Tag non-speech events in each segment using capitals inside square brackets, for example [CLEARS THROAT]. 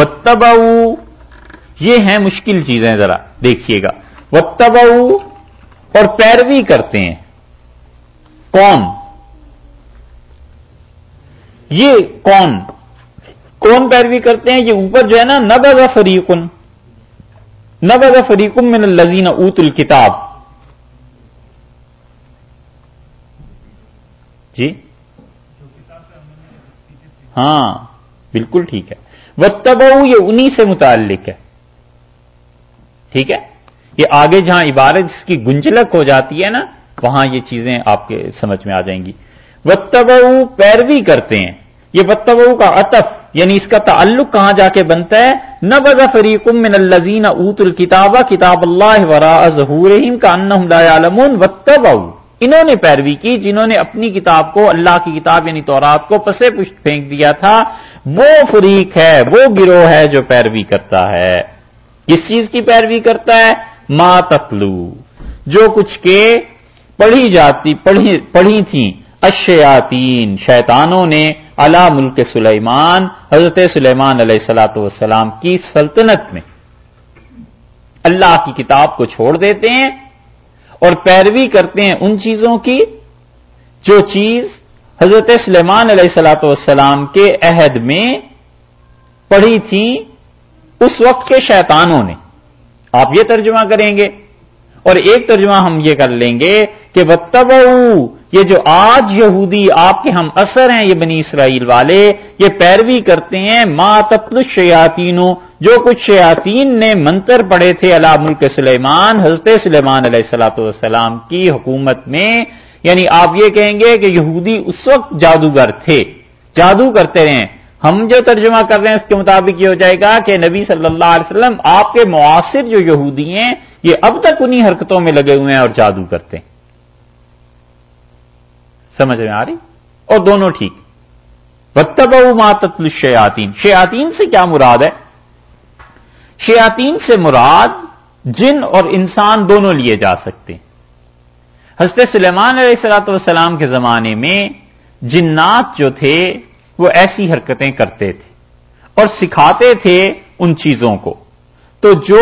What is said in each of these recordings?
وتباؤ یہ ہیں مشکل چیزیں ذرا، دیکھیے گا۔ وتباؤ اور پیروی کرتے ہیں۔ کون؟ یہ کون؟ کون پیروی کرتے ہیں؟ یہ اوپر جو ہے نا نب فریقن نب فریقن من الزین اوت الکتاب جی؟ ہاں بالکل ٹھیک ہے۔ وتب یہ انہی سے متعلق ہے۔ ٹھیک ہے؟ یہ آگے جہاں عبارت جس کی گنجلک ہو جاتی ہے نا، وہاں یہ چیزیں آپ کے سمجھ میں آ جائیں گی۔ وتب پیروی کرتے ہیں۔ یہ وتب کا عطف یعنی اس کا تعلق کہاں جا کے بنتا ہے؟ نہ بزا فریقم من الزین اوت الکتاب کتاب اللہ ورا ظہور کا ان وتب انہوں نے پیروی کی، جنہوں نے اپنی کتاب کو، اللہ کی کتاب یعنی تورات کو پسے پشت پھینک دیا تھا۔ وہ فریق ہے، وہ گروہ ہے جو پیروی کرتا ہے۔ کس چیز کی پیروی کرتا ہے؟ ما تتلو، جو کچھ کے پڑھی جاتی، پڑھی پڑھی تھیں۔ اشیاتین شیطانوں نے اللہ ملک سلیمان، حضرت سلیمان علیہ السلاۃ والسلام کی سلطنت میں۔ اللہ کی کتاب کو چھوڑ دیتے ہیں اور پیروی کرتے ہیں ان چیزوں کی، جو چیز حضرت سلیمان علیہ السلاۃ والسلام کے عہد میں پڑھی تھی اس وقت کے شیطانوں نے۔ آپ یہ ترجمہ کریں گے۔ اور ایک ترجمہ ہم یہ کر لیں گے کہ بتب یہ جو آج یہودی آپ کے ہم اثر ہیں، یہ بنی اسرائیل والے، یہ پیروی کرتے ہیں ماتتل شیاتینوں جو کچھ شیاتین نے منتر پڑے تھے اللہ ملک سلیمان، حضرت سلیمان علیہ السلاۃ والسلام کی حکومت میں یعنی آپ یہ کہیں گے کہ یہودی اس وقت جادوگر تھے۔ جادو کرتے رہے۔ ہم جو ترجمہ کر رہے ہیں اس کے مطابق یہ ہو جائے گا کہ نبی صلی اللہ علیہ وسلم آپ کے معاصر جو یہودی ہیں، یہ اب تک انہی حرکتوں میں لگے ہوئے ہیں اور جادو کرتے ہیں۔ سمجھ میں آ رہی؟ اور دونوں ٹھیک۔ وتب ماتت شیاتین شیاتین سے کیا مراد ہے؟ شیاتین سے مراد جن اور انسان دونوں لیے جا سکتے ہیں۔ حضرت سلیمان علیہ السلاۃ والسلام کے زمانے میں جنات جو تھے وہ ایسی حرکتیں کرتے تھے اور سکھاتے تھے ان چیزوں کو۔ تو جو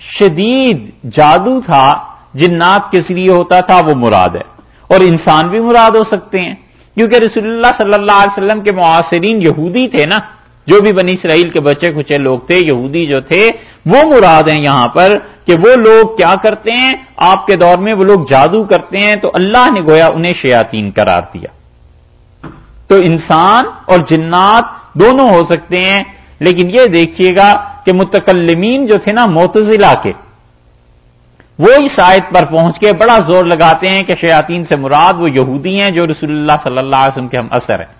شدید جادو تھا، جنات کے ذریعے ہوتا تھا؟ وہ مراد ہے۔ اور انسان بھی مراد ہو سکتے ہیں۔ کیونکہ رسول اللہ صلی اللہ علیہ وسلم کے معاصرین یہودی تھے نا۔ جو بھی بنی اسرائیل کے بچے کچے لوگ تھے، یہودی جو تھے وہ مراد ہیں یہاں پر کہ وہ لوگ کیا کرتے ہیں؟ آپ کے دور میں وہ لوگ جادو کرتے ہیں تو اللہ نے گویا انہیں شیاتین قرار دیا۔ تو انسان اور جنات دونوں ہو سکتے ہیں، لیکن یہ دیکھیے گا کہ متکلمین جو تھے نا موتزلہ کے، وہ اس آیت پر پہنچ کے بڑا زور لگاتے ہیں کہ شیاتین سے مراد وہ یہودی ہیں جو رسول اللہ صلی اللہ علیہ وسلم کے ہم اثر ہیں۔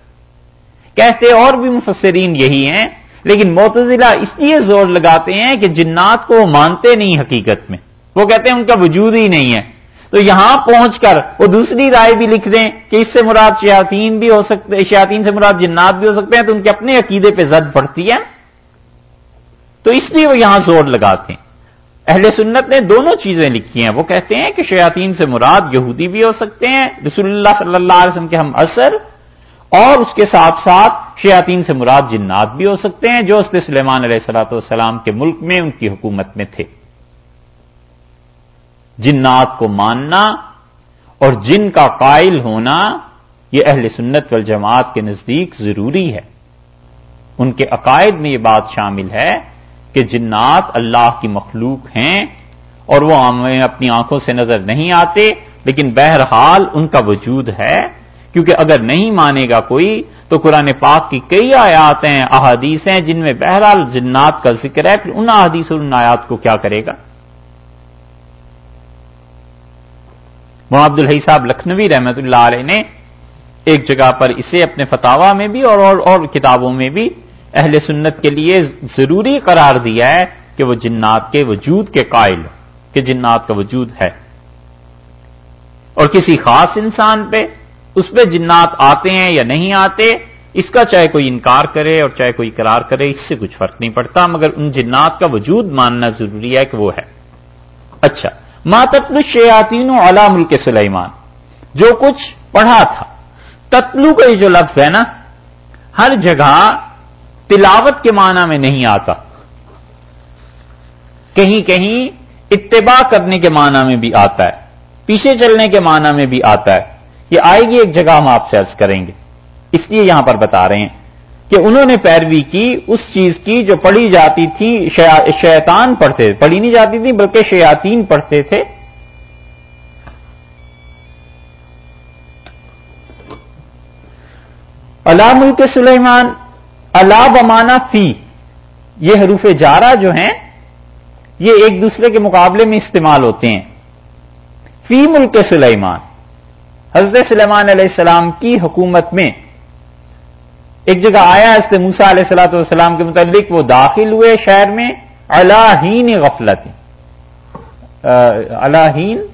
کہتے اور بھی مفسرین یہی ہیں لیکن معتزلہ اس لیے زور لگاتے ہیں کہ جنات کو وہ مانتے نہیں حقیقت میں۔ وہ کہتے ہیں ان کا وجود ہی نہیں ہے۔ تو یہاں پہنچ کر وہ دوسری رائے بھی لکھ دیں کہ اس سے مراد شیاتین بھی ہو سکتے شیاتین سے مراد جنات بھی ہو سکتے ہیں، تو ان کے اپنے عقیدے پہ زد پڑتی ہے۔ تو اس لیے وہ یہاں زور لگاتے ہیں۔ اہل سنت نے دونوں چیزیں لکھی ہیں۔ وہ کہتے ہیں کہ شیاتین سے مراد یہودی بھی ہو سکتے ہیں۔ رسول اللہ صلی اللہ علیہ وسلم کے ہم اثر اور اس کے ساتھ ساتھ شیاتین سے مراد جنات بھی ہو سکتے ہیں جو اس سلیمان علیہ السلاۃ والسلام کے ملک میں ان کی حکومت میں تھے۔ جنات کو ماننا اور جن کا قائل ہونا یہ اہل سنت والجماعت کے نزدیک ضروری ہے۔ ان کے عقائد میں یہ بات شامل ہے کہ جنات اللہ کی مخلوق ہیں اور وہ ہمیں اپنی آنکھوں سے نظر نہیں آتے، لیکن بہرحال ان کا وجود ہے۔ کیونکہ اگر نہیں مانے گا کوئی تو قرآن پاک کی کئی آیات ہیں احادیث ہیں جن میں بہرحال جنات کا ذکر ہے۔ پھر ان احادیث اور ان آیات کو کیا کرے گا؟ عبد الحی صاحب لکھنوی رحمت اللہ علیہ نے ایک جگہ پر اسے اپنے فتوا میں بھی اور اور, اور کتابوں میں بھی اہل سنت کے لیے ضروری قرار دیا ہے کہ وہ جنات کے وجود کے قائل کہ جنات کا وجود ہے۔ اور کسی خاص انسان پہ اس پہ جنات آتے ہیں یا نہیں آتے، اس کا چاہے کوئی انکار کرے اور چاہے کوئی قرار کرے، اس سے کچھ فرق نہیں پڑتا، مگر ان جنات کا وجود ماننا ضروری ہے کہ وہ ہے۔ اچھا ماتتل شیاتین علا ملک سلیمان جو کچھ پڑھا تھا۔ تتلو کا یہ جو لفظ ہے نا، ہر جگہ تلاوت کے معنی میں نہیں آتا۔ کہیں کہیں اتباع کرنے کے معنی میں بھی آتا ہے، پیچھے چلنے کے معنی میں بھی آتا ہے۔ یہ آئے گی ایک جگہ ہم آپ سے عرض کریں گے۔ اس لیے یہاں پر بتا رہے ہیں کہ انہوں نے پیروی کی اس چیز کی جو پڑھی جاتی تھی شیطان پڑھتے پڑھی نہیں جاتی تھی، بلکہ شیاتین پڑھتے تھے۔ اللہ ملک سلیمان اللہ بمانا فی۔ یہ حروف جارہ جو ہیں، یہ ایک دوسرے کے مقابلے میں استعمال ہوتے ہیں۔ فی ملک سلیمان۔ حضرت سلیمان علیہ السلام کی حکومت میں ایک جگہ آیا اس سے موسا علیہ السلاۃ والسلام کے متعلق، وہ داخل ہوئے شہر میں اللہین غفلت۔ اللہین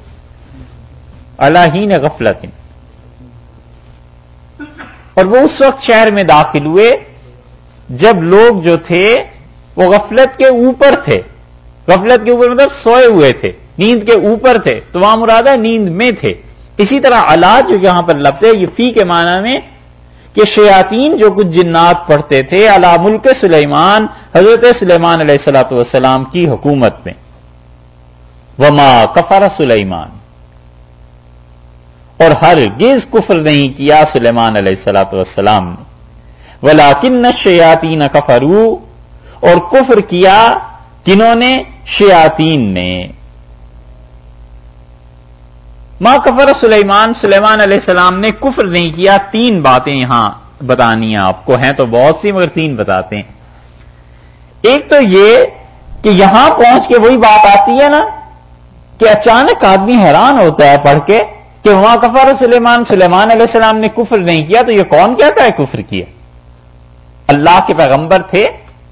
اللہین غفلت۔ اور وہ اس وقت شہر میں داخل ہوئے، جب لوگ جو تھے، وہ غفلت کے اوپر تھے۔ غفلت کے اوپر مطلب سوئے ہوئے تھے، نیند کے اوپر تھے۔ تو وہاں مرادہ نیند میں تھے۔ اسی طرح اللہ جو یہاں پر لفظ ہے، یہ فی کے معنی میں کہ شیاتین جو کچھ جنات پڑھتے تھے اللہ ملک سلیمان، حضرت سلیمان علیہ السلاۃ والسلام کی حکومت میں۔ وما کفر سلیمان۔ اور ہر گز کفر نہیں کیا سلیمان علیہ السلاۃ والسلام نے۔ ولاکن شیاتین کفرو اور کفر کیا کنہوں نے؟ شیاتین نے۔ ماں کفر سلیمان سلیمان علیہ السلام نے کفر نہیں کیا، تین باتیں یہاں بتانی ہیں آپ کو، ہیں تو بہت سی مگر تین بتاتے ہیں۔ ایک تو یہ کہ یہاں پہنچ کے وہی بات آتی ہے نا کہ اچانک آدمی حیران ہوتا ہے پڑھ کے کہ وہاں کفر سلیمان سلیمان علیہ السلام نے کفر نہیں کیا، تو یہ کون کہتا ہے کفر کیا اللہ کے پیغمبر تھے۔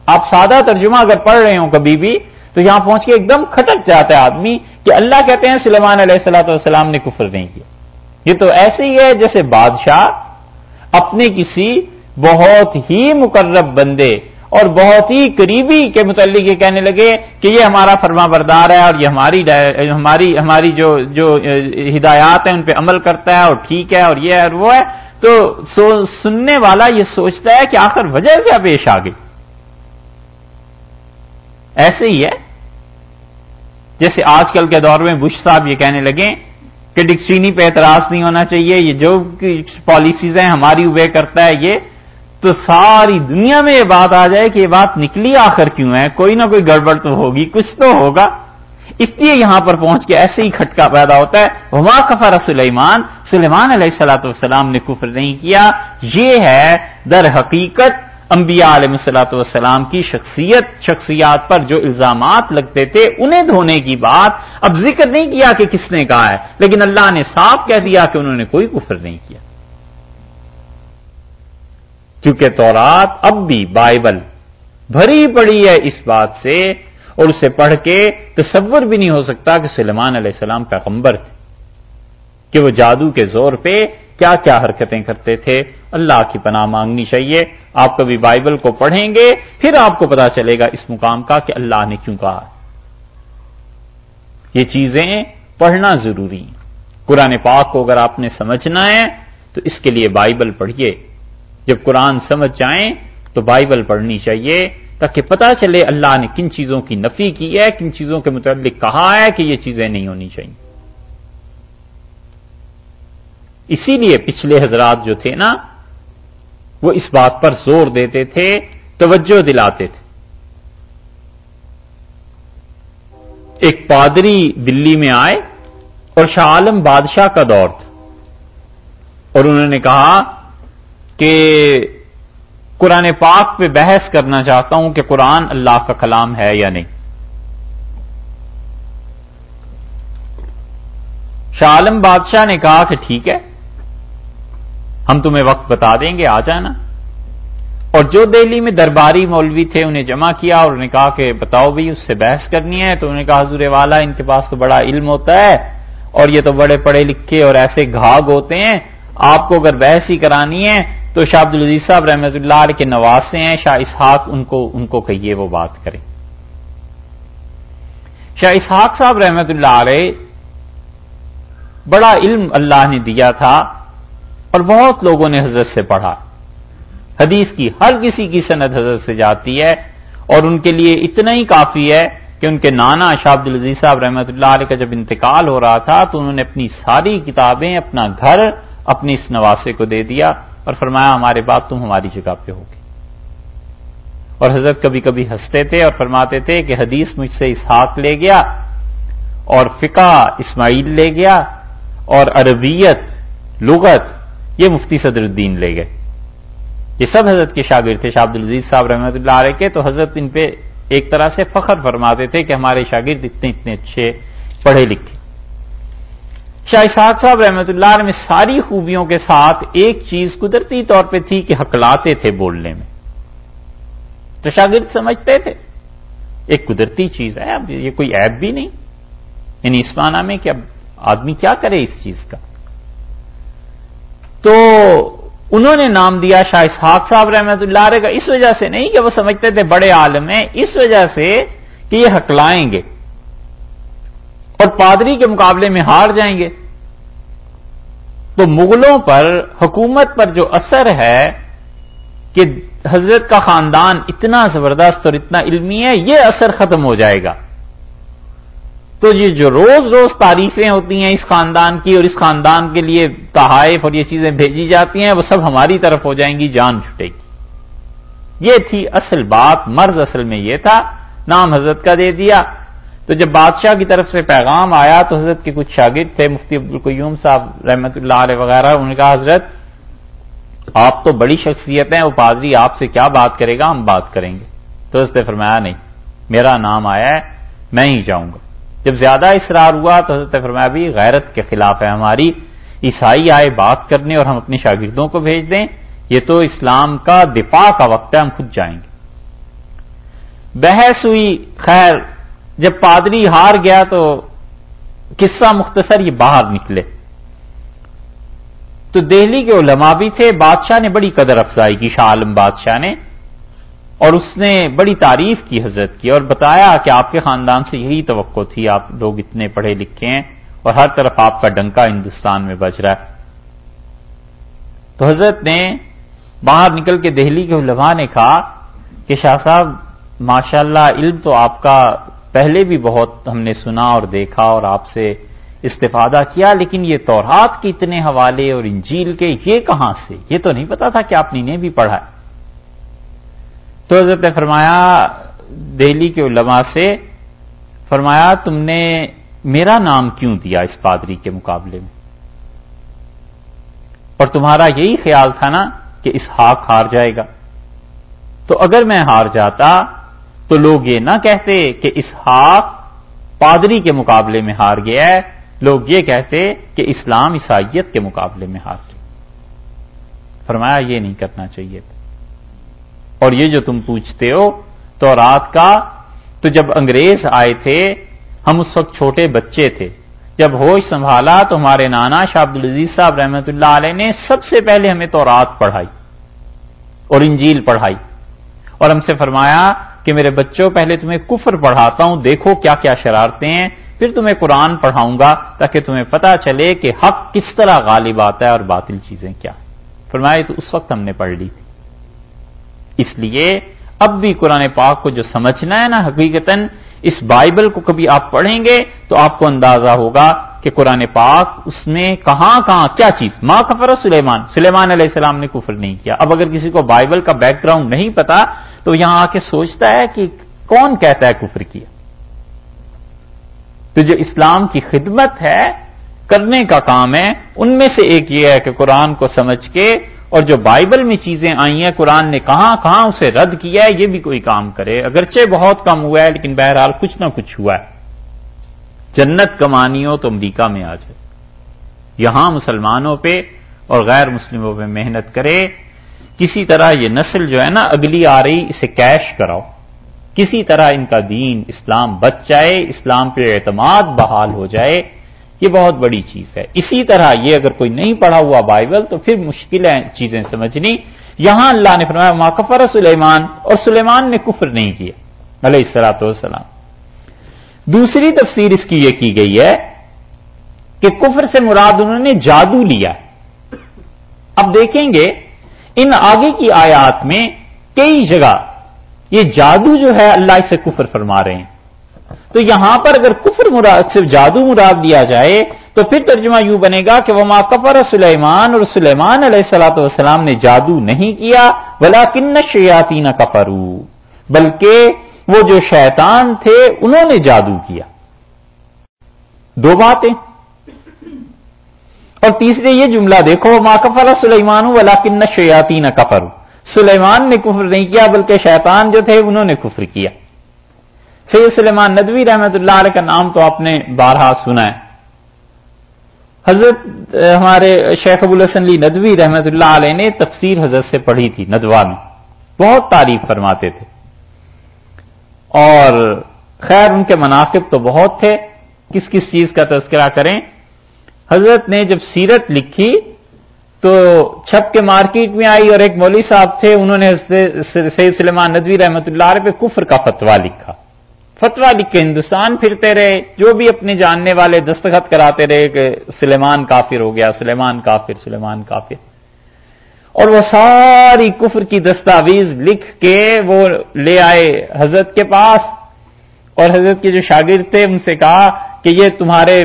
آپ سادہ ترجمہ اگر پڑھ رہے ہوں کبھی بھی تو یہاں پہنچ کے ایک دم کھٹک جاتا ہے آدمی کہ اللہ کہتے ہیں سلیمان علیہ السلاۃ والسلام نے کفر نہیں کیا۔ یہ تو ایسے ہی ہے جیسے بادشاہ اپنے کسی بہت ہی مقرب بندے اور بہت ہی قریبی کے متعلق یہ کہنے لگے کہ یہ ہمارا فرما بردار ہے اور یہ ہماری ہماری ہماری جو جو ہدایات ہیں ان پہ عمل کرتا ہے اور ٹھیک ہے اور یہ ہے اور وہ ہے۔ تو سننے والا یہ سوچتا ہے کہ آخر وجہ کیا پیش آ گئی۔ ایسے ہی ہے۔ جیسے آج کل کے دور میں بش صاحب یہ کہنے لگے کہ ڈکچینی پہ اعتراض نہیں ہونا چاہیے، یہ جو پالیسیز ہیں ہماری وے کرتا ہے یہ۔ تو ساری دنیا میں یہ بات آ جائے کہ یہ بات نکلی آخر کیوں ہے؟ کوئی نہ کوئی گڑبڑ تو ہوگی، کچھ تو ہوگا۔ اس لیے یہاں پر پہنچ کے ایسے ہی کھٹکا پیدا ہوتا ہے۔ وما کفر سلیمان سلیمان علیہ السلاۃ والسلام نے کفر نہیں کیا۔ یہ ہے در حقیقت انبیاء علیہ السلاۃ والسلام کی شخصیت، شخصیات پر جو الزامات لگتے تھے، انہیں دھونے کی بات اب ذکر نہیں کیا کہ کس نے کہا ہے، لیکن اللہ نے صاف کہہ دیا کہ انہوں نے کوئی کفر نہیں کیا۔ کیونکہ تورات اب بھی بائبل بھری پڑی ہے اس بات سے، اور اسے پڑھ کے تصور بھی نہیں ہو سکتا کہ سلمان علیہ السلام پیغمبر تھے، کہ وہ جادو کے زور پہ کیا کیا حرکتیں کرتے تھے؟ اللہ کی پناہ مانگنی چاہیے۔ آپ کبھی بائبل کو پڑھیں گے، پھر آپ کو پتا چلے گا اس مقام کا کہ اللہ نے کیوں کہا۔ یہ چیزیں پڑھنا ضروری۔ قرآن پاک کو اگر آپ نے سمجھنا ہے، تو اس کے لیے بائبل پڑھیے۔ جب قرآن سمجھ جائیں، تو بائبل پڑھنی چاہیے تاکہ پتا چلے اللہ نے کن چیزوں کی نفی کی ہے، کن چیزوں کے متعلق کہا ہے کہ یہ چیزیں نہیں ہونی چاہیے۔ اسی لیے پچھلے حضرات جو تھے نا، وہ اس بات پر زور دیتے تھے، توجہ دلاتے تھے۔ ایک پادری دلی میں آئے اور شاہ عالم بادشاہ کا دور تھا۔ اور انہوں نے کہا کہ قرآن پاک پہ بحث کرنا چاہتا ہوں کہ قرآن اللہ کا کلام ہے یا نہیں۔ شاہ عالم بادشاہ نے کہا کہ ٹھیک ہے ہم تمہیں وقت بتا دیں گے، آ جانا۔ اور جو دہلی میں درباری مولوی تھے، انہیں جمع کیا اور انہوں نے کہا کہ بتاؤ بھی اس سے بحث کرنی ہے۔ تو انہوں نے کہا، حضور والا، ان کے پاس تو بڑا علم ہوتا ہے۔ اور یہ تو بڑے پڑھے لکھے اور ایسے گھاگ ہوتے ہیں۔ آپ کو اگر بحث ہی کرانی ہے، تو شاہ عبد العزیز صاحب رحمت اللہ علیہ کے نواسے ہیں۔ شاہ اسحاق ان کو ان کو کہیے وہ بات کریں۔ شاہ اسحاق صاحب رحمت اللہ علیہ، بڑا علم اللہ نے دیا تھا۔ اور بہت لوگوں نے حضرت سے پڑھا۔ حدیث کی ہر کسی کی سند حضرت سے جاتی ہے اور ان کے لیے اتنا ہی کافی ہے کہ ان کے نانا شاہ عبد العزیز صاحب رحمۃ اللہ علیہ کا جب انتقال ہو رہا تھا تو انہوں نے اپنی ساری کتابیں، اپنا گھر، اپنی اس نواسے کو دے دیا اور فرمایا، ہمارے بعد تم ہماری جگہ پہ ہوگی اور حضرت کبھی کبھی ہنستے تھے اور فرماتے تھے کہ حدیث مجھ سے اسحاق لے گیا اور فقہ اسماعیل لے گیا اور عربیت، لغت یہ مفتی صدر الدین لے گئے۔ یہ سب حضرت کے شاگرد تھے، شاہ عبد العزیز صاحب رحمۃ اللہ علیہ کے، تو حضرت ان پہ ایک طرح سے فخر فرماتے تھے کہ ہمارے شاگرد اتنے اتنے اچھے پڑھے لکھے۔ شاہ اسحاق صاحب رحمۃ اللہ علیہ میں ساری خوبیوں کے ساتھ ایک چیز قدرتی طور پہ تھی کہ حقلاتے تھے بولنے میں۔ تو شاگرد سمجھتے تھے، ایک قدرتی چیز ہے، اب یہ کوئی ایپ بھی نہیں۔ یعنی اس معنی میں کہ اب آدمی کیا کرے اس چیز کا؟ تو انہوں نے نام دیا شاہ اسحاق صاحب رحمت اللہ علیہ کا۔ اس وجہ سے نہیں کہ وہ سمجھتے تھے بڑے عالم ہیں، اس وجہ سے کہ یہ ہکلائیں گے اور پادری کے مقابلے میں ہار جائیں گے۔ تو مغلوں پر، حکومت پر جو اثر ہے کہ حضرت کا خاندان اتنا زبردست اور اتنا علمی ہے، یہ اثر ختم ہو جائے گا۔ تو یہ جو روز روز تعریفیں ہوتی ہیں اس خاندان کی اور اس خاندان کے لیے تحائف اور یہ چیزیں بھیجی جاتی ہیں، وہ سب ہماری طرف ہو جائیں گی، جان چھٹے گی۔ یہ تھی اصل بات، مرض اصل میں یہ تھا، نام حضرت کا دے دیا۔ تو جب بادشاہ کی طرف سے پیغام آیا تو حضرت کے کچھ شاگرد تھے، مفتی عبدالقیوم صاحب رحمت اللہ علیہ وغیرہ، انہوں نے کہا، حضرت، آپ تو بڑی شخصیت ہیں، وہ پادری آپ سے کیا بات کرے گا؟ ہم بات کریں گے۔ تو حضرت فرمایا، نہیں، میرا نام آیا ہے، میں ہی جاؤں گا۔ جب زیادہ اصرار ہوا تو حضرت فرمایا بھی غیرت کے خلاف ہے ہماری، عیسائی آئے بات کرنے اور ہم اپنے شاگردوں کو بھیج دیں، یہ تو اسلام کا دفاع کا وقت ہے، ہم خود جائیں گے۔ بحث ہوئی، خیر، جب پادری ہار گیا تو قصہ مختصر یہ باہر نکلے۔ تو دہلی کے علماء بھی تھے، بادشاہ نے بڑی قدر افزائی کی، شاہ عالم بادشاہ نے۔ اور اس نے بڑی تعریف کی حضرت کی اور بتایا کہ آپ کے خاندان سے یہی توقع تھی، آپ لوگ اتنے پڑھے لکھے ہیں اور ہر طرف آپ کا ڈنکا ہندوستان میں بج رہا ہے۔ تو حضرت نے باہر نکل کے دہلی کے علماء نے کہا کہ شاہ صاحب ماشاء اللہ علم تو آپ کا پہلے بھی بہت ہم نے سنا اور دیکھا اور آپ سے استفادہ کیا، لیکن یہ تورات کے اتنے حوالے اور انجیل کے، یہ کہاں سے؟ یہ تو نہیں پتا تھا کہ آپ نے بھی پڑھا ہے۔ تو حضرت نے فرمایا، دہلی کے علماء سے فرمایا، تم نے میرا نام کیوں دیا اس پادری کے مقابلے میں؟ اور تمہارا یہی خیال تھا نا کہ اس ہاک ہار جائے گا۔ تو اگر میں ہار جاتا تو لوگ یہ نہ کہتے کہ اس ہاک پادری کے مقابلے میں ہار گیا ہے، لوگ یہ کہتے کہ اسلام عیسائیت کے مقابلے میں ہار گیا فرمایا، یہ نہیں کرنا چاہیے تھا۔ اور یہ جو تم پوچھتے ہو تو رات کا، تو جب انگریز آئے تھے، ہم اس وقت چھوٹے بچے تھے۔ جب ہوش سنبھالا تو ہمارے نانا شاہ عبد العزیز صاحب رحمت اللہ علیہ نے سب سے پہلے ہمیں تو رات پڑھائی اور انجیل پڑھائی۔ اور ہم سے فرمایا کہ میرے بچوں، پہلے تمہیں کفر پڑھاتا ہوں، دیکھو کیا کیا شرارتیں ہیں، پھر تمہیں قرآن پڑھاؤں گا تاکہ تمہیں پتا چلے کہ حق کس طرح غالب آتا ہے اور باطل چیزیں کیا۔ فرمایا تو اس وقت ہم نے پڑھ لی تھی۔ اس لیے اب بھی قرآن پاک کو جو سمجھنا ہے نا حقیقت اس بائبل کو کبھی آپ پڑھیں گے تو آپ کو اندازہ ہوگا کہ قرآن پاک اس میں کہاں کہاں، کیا چیز؟ ماں کفر سلیمان سلیمان علیہ السلام نے کفر نہیں کیا۔ اب اگر کسی کو بائبل کا بیک گراؤنڈ نہیں پتا تو یہاں آ کے سوچتا ہے کہ کون کہتا ہے کفر کیا۔ تو جو اسلام کی خدمت ہے، کرنے کا کام ہے، ان میں سے ایک یہ ہے کہ قرآن کو سمجھ کے اور جو بائبل میں چیزیں آئی ہیں، قرآن نے کہاں کہاں اسے رد کیا ہے، یہ بھی کوئی کام کرے۔ اگرچہ بہت کم ہوا ہے، لیکن بہرحال کچھ نہ کچھ ہوا ہے۔ جنت کمانی ہو تو امریکہ میں آ جائے۔ یہاں مسلمانوں پہ اور غیر مسلموں پہ محنت کرے۔ کسی طرح یہ نسل جو ہے نا، اگلی آ رہی، اسے کیش کراؤ۔ کسی طرح ان کا دین اسلام بچ جائے، اسلام پہ اعتماد بحال ہو جائے۔ یہ بہت بڑی چیز ہے۔ اسی طرح یہ اگر کوئی نہیں پڑھا ہوا بائبل تو پھر مشکل ہے چیزیں سمجھنی۔ یہاں اللہ نے فرمایا ما کفر سلیمان اور سلیمان نے کفر نہیں کیا، علیہ السلاۃ والسلام۔ دوسری تفسیر اس کی یہ کی گئی ہے کہ کفر سے مراد انہوں نے جادو لیا۔ اب دیکھیں گے، ان آگے کی آیات میں کئی جگہ یہ جادو جو ہے اللہ سے کفر فرما رہے ہیں۔ تو یہاں پر اگر کفر مراد، صرف جادو مراد دیا جائے، تو پھر ترجمہ یوں بنے گا کہ وہ ماں کفر سلیمان اور سلیمان علیہ السلاۃ والسلام نے جادو نہیں کیا بلا کن شیاتی نہ کفرو بلکہ وہ جو شیطان تھے، انہوں نے جادو کیا۔ دو باتیں۔ اور تیسرے یہ جملہ دیکھو ماں کفر سلیمان ولا کن شیاتی نہ کفر سلیمان نے کفر نہیں کیا، بلکہ شیطان جو تھے، انہوں نے کفر کیا۔ سید سلیمان ندوی رحمت اللہ علیہ کا نام تو آپ نے بارہا سنا ہے۔ حضرت ہمارے شیخ ابو الحسن علی ندوی رحمت اللہ علیہ نے تفسیر حضرت سے پڑھی تھی ندوا میں بہت تعریف فرماتے تھے۔ اور خیر، ان کے مناقب تو بہت تھے۔ کس کس چیز کا تذکرہ کریں؟ حضرت نے جب سیرت لکھی تو چھپ کے مارکیٹ میں آئی اور ایک مولوی صاحب تھے، انہوں نے سید سلیمان ندوی رحمت اللہ علیہ پہ کفر کا فتوا لکھا۔ فتوا لکھ کے ہندوستان پھرتے رہے، جو بھی اپنے جاننے والے دستخط کراتے رہے کہ سلیمان کافر ہو گیا، سلیمان کافر سلیمان کافر۔ اور وہ ساری کفر کی دستاویز لکھ کے وہ لے آئے حضرت کے پاس۔ اور حضرت کے جو شاگرد تھے، ان سے کہا کہ یہ تمہارے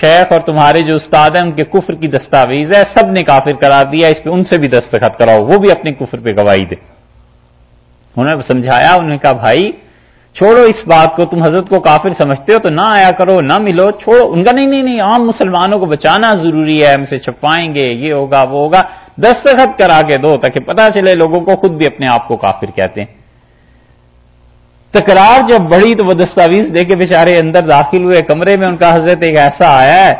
شیخ اور تمہارے جو استاد ہیں، ان کے کفر کی دستاویز ہے سب نے کافر کرا دیا، اس پہ ان سے بھی دستخط کراؤ، وہ بھی اپنے کفر پہ گواہی دے۔ انہوں نے سمجھایا، انہوں نے کہا، بھائی چھوڑو اس بات کو، تم حضرت کو کافر سمجھتے ہو تو نہ آیا کرو، نہ ملو، چھوڑو۔ ان کا نہیں نہیں نہیں، عام مسلمانوں کو بچانا ضروری ہے، ہم سے چھپائیں گے، یہ ہوگا، وہ ہوگا۔ دستخط کرا کے دو تاکہ پتا چلے لوگوں کو خود بھی اپنے آپ کو کافر کہتے ہیں۔ تکرار جب بڑھی تو وہ دستاویز دے کے بےچارے اندر داخل ہوئے۔ کمرے میں ان کا حضرت ایک ایسا آیا ہے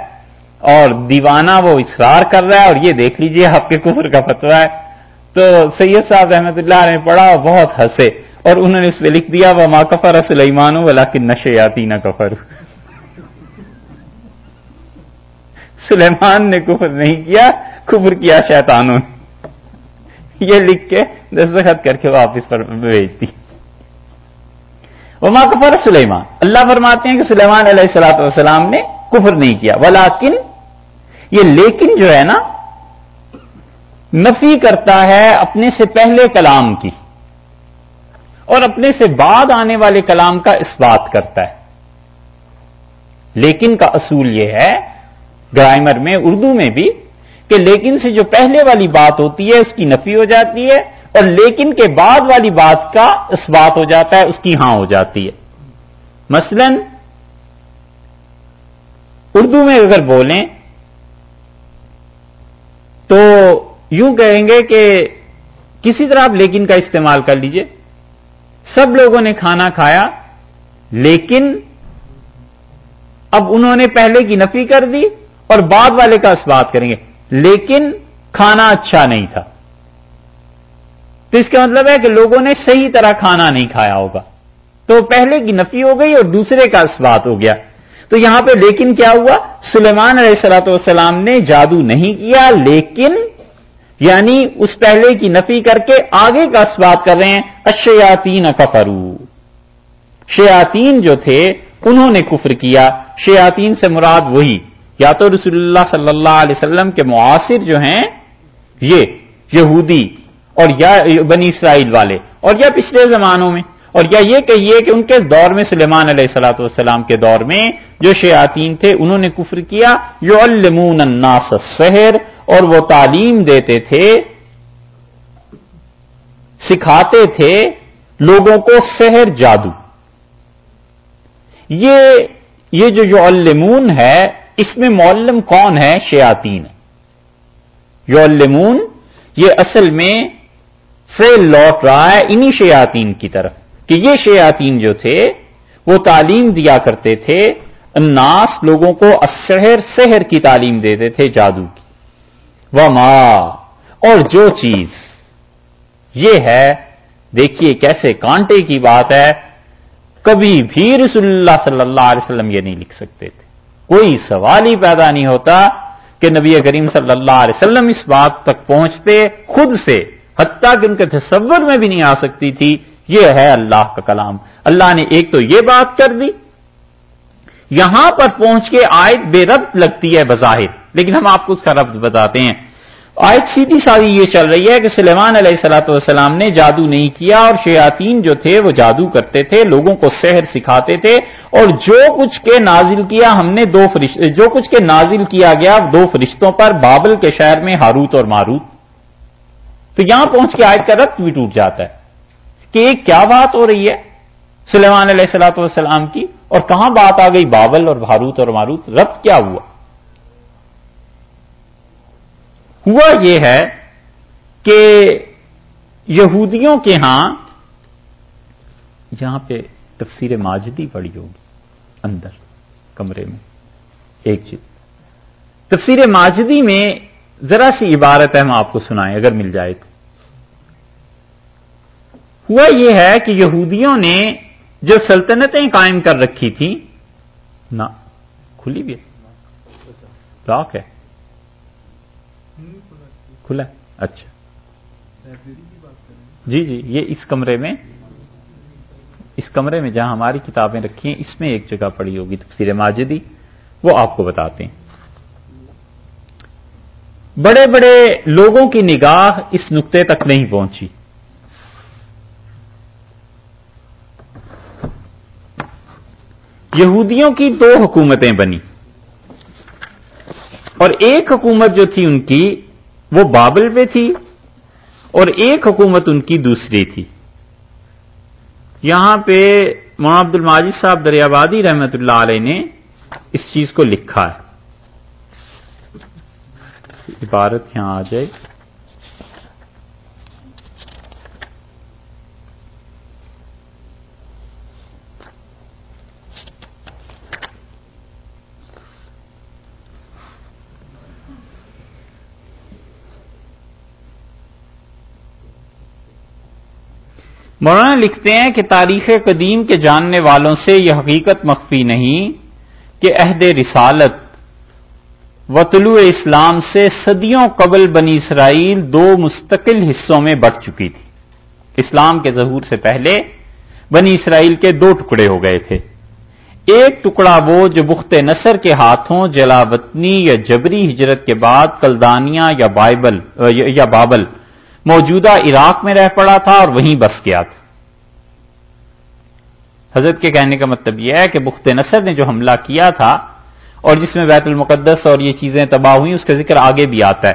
اور دیوانہ وہ اصرار کر رہا ہے اور یہ دیکھ لیجیے آپ کے کفر کا فتوا ہے۔ تو سید صاحب احمد اللہ نے پڑھا اور بہت ہنسے۔ اور انہوں نے اس پہ لکھ دیا وہ ماں کفر سلیمان والا کہ نشے نہ کفر سلیمان نے کفر نہیں کیا، کفر کیا شیطانوں نے۔ یہ لکھ کے دستخط کر کے واپس پر بھیج دی۔ وہ ماں کفر سلیمان اللہ فرماتے ہیں کہ سلیمان علیہ السلاۃ والسلام نے کفر نہیں کیا، ولیکن یہ لیکن جو ہے نا، نفی کرتا ہے اپنے سے پہلے کلام کی۔ اور اپنے سے بعد آنے والے کلام کا اس بات کرتا ہے۔ لیکن کا اصول یہ ہے، گرائمر میں، اردو میں بھی، کہ لیکن سے جو پہلے والی بات ہوتی ہے، اس کی نفی ہو جاتی ہے، اور لیکن کے بعد والی بات کا اس بات ہو جاتا ہے، اس کی ہاں ہو جاتی ہے۔ مثلا، اردو میں اگر بولیں، تو یوں کہیں گے کہ کسی طرح آپ لیکن کا استعمال کر لیجیے۔ سب لوگوں نے کھانا کھایا، لیکن اب انہوں نے پہلے کی نفی کر دی اور بعد والے کا اس بات کریں گے۔ لیکن کھانا اچھا نہیں تھا۔ تو اس کا مطلب ہے کہ لوگوں نے صحیح طرح کھانا نہیں کھایا ہوگا۔ تو پہلے کی نفی ہو گئی اور دوسرے کا اس بات ہو گیا۔ تو یہاں پہ لیکن کیا ہوا؟ سلیمان علیہ السلاۃ والسلام نے جادو نہیں کیا، لیکن یعنی اس پہلے کی نفی کر کے آگے کا بات کر رہے ہیں اشیاتین کفرو شیاتین جو تھے، انہوں نے کفر کیا۔ شیاتین سے مراد وہی۔ یا تو رسول اللہ صلی اللہ علیہ وسلم کے معاصر جو ہیں، یہ یہودی اور یا بنی اسرائیل والے اور یا پچھلے زمانوں میں۔ اور یا یہ کہیے کہ ان کے دور میں سلیمان علیہ السلاۃ والسلام کے دور میں جو شیاتین تھے، انہوں نے کفر کیا جو المون الناس سحر اور وہ تعلیم دیتے تھے، سکھاتے تھے لوگوں کو سحر جادو۔ یہ یہ جو جو علمون ہے، اس میں معلم کون ہے؟ شیاتین جو علمون یہ اصل میں فیل لوٹ رہا ہے انہی شیاتین کی طرف۔ کہ یہ شیاتین جو تھے، وہ تعلیم دیا کرتے تھے، الناس لوگوں کو اسحر سحر کی تعلیم دیتے تھے جادو کی۔ وہ ماں اور جو چیز۔ یہ ہے، دیکھیے کیسے کانٹے کی بات ہے، کبھی بھی رسول اللہ صلی اللہ علیہ وسلم یہ نہیں لکھ سکتے تھے۔ کوئی سوال ہی پیدا نہیں ہوتا کہ نبی کریم صلی اللہ علیہ وسلم اس بات تک پہنچتے خود سے، حتیٰ کہ ان کے تصور میں بھی نہیں آ سکتی تھی یہ ہے اللہ کا کلام۔ اللہ نے ایک تو یہ بات کر دی، یہاں پر پہنچ کے آیت بے ربط لگتی ہے بظاہر، لیکن ہم آپ کو اس کا ربط بتاتے ہیں۔ آج سیدھی سادی یہ چل رہی ہے کہ سلیمان علیہ السلاۃ والسلام نے جادو نہیں کیا اور شیاتین جو تھے وہ جادو کرتے تھے، لوگوں کو سحر سکھاتے تھے اور جو کچھ کے نازل کیا ہم نے دو فرشت جو کچھ کے نازل کیا گیا دو فرشتوں پر، بابل کے شہر میں ہاروت اور ماروت۔ تو یہاں پہنچ کے آیت کا رقت بھی ٹوٹ جاتا ہے۔ کہ ایک کیا بات ہو رہی ہے سلیمان علیہ السلاۃ والسلام کی اور کہاں بات آ گئی؟ بابل اور ہاروت اور ماروت۔ ربط کیا ہوا؟ ہوا یہ ہے کہ یہودیوں کے ہاں یہاں پہ تفسیر ماجدی پڑی ہوگی، اندر، کمرے میں، ایک چیز۔ تفسیر ماجدی میں ذرا سی عبارت ہے ہم آپ کو سنائیں، اگر مل جائے تو۔ ہوا یہ ہے کہ یہودیوں نے جو سلطنتیں قائم کر رکھی تھی نہ، کھلی بھی لاک ہے۔ کھلا۔ اچھا۔ جی جی یہ اس کمرے میں، اس کمرے میں جہاں ہماری کتابیں رکھی ہیں، اس میں ایک جگہ پڑی ہوگی، تفسیر ماجدی۔ وہ آپ کو بتاتے ہیں۔ بڑے بڑے لوگوں کی نگاہ اس نقطے تک نہیں پہنچی۔ یہودیوں کی دو حکومتیں بنی۔ اور ایک حکومت جو تھی ان کی، وہ بابل پہ تھی، اور ایک حکومت ان کی دوسری تھی۔ یہاں پہ مولانا عبد الماجد صاحب دریابادی رحمت اللہ علیہ نے اس چیز کو لکھا ہے۔ عبارت یہاں آ جائے۔ مولانا لکھتے ہیں کہ تاریخ قدیم کے جاننے والوں سے یہ حقیقت مخفی نہیں کہ عہد رسالت و طلوع اسلام سے صدیوں قبل بنی اسرائیل دو مستقل حصوں میں بٹ چکی تھی۔ اسلام کے ظہور سے پہلے بنی اسرائیل کے دو ٹکڑے ہو گئے تھے۔ ایک ٹکڑا وہ جو بخت نصر کے ہاتھوں، جلاوطنی یا جبری ہجرت کے بعد کلدانیاں یا بائبل، یا بابل موجودہ عراق میں رہ پڑا تھا اور وہیں بس گیا تھا۔ حضرت کے کہنے کا مطلب یہ ہے کہ بخت نصر نے جو حملہ کیا تھا اور جس میں بیت المقدس اور یہ چیزیں تباہ ہوئی اس کا ذکر آگے بھی آتا ہے۔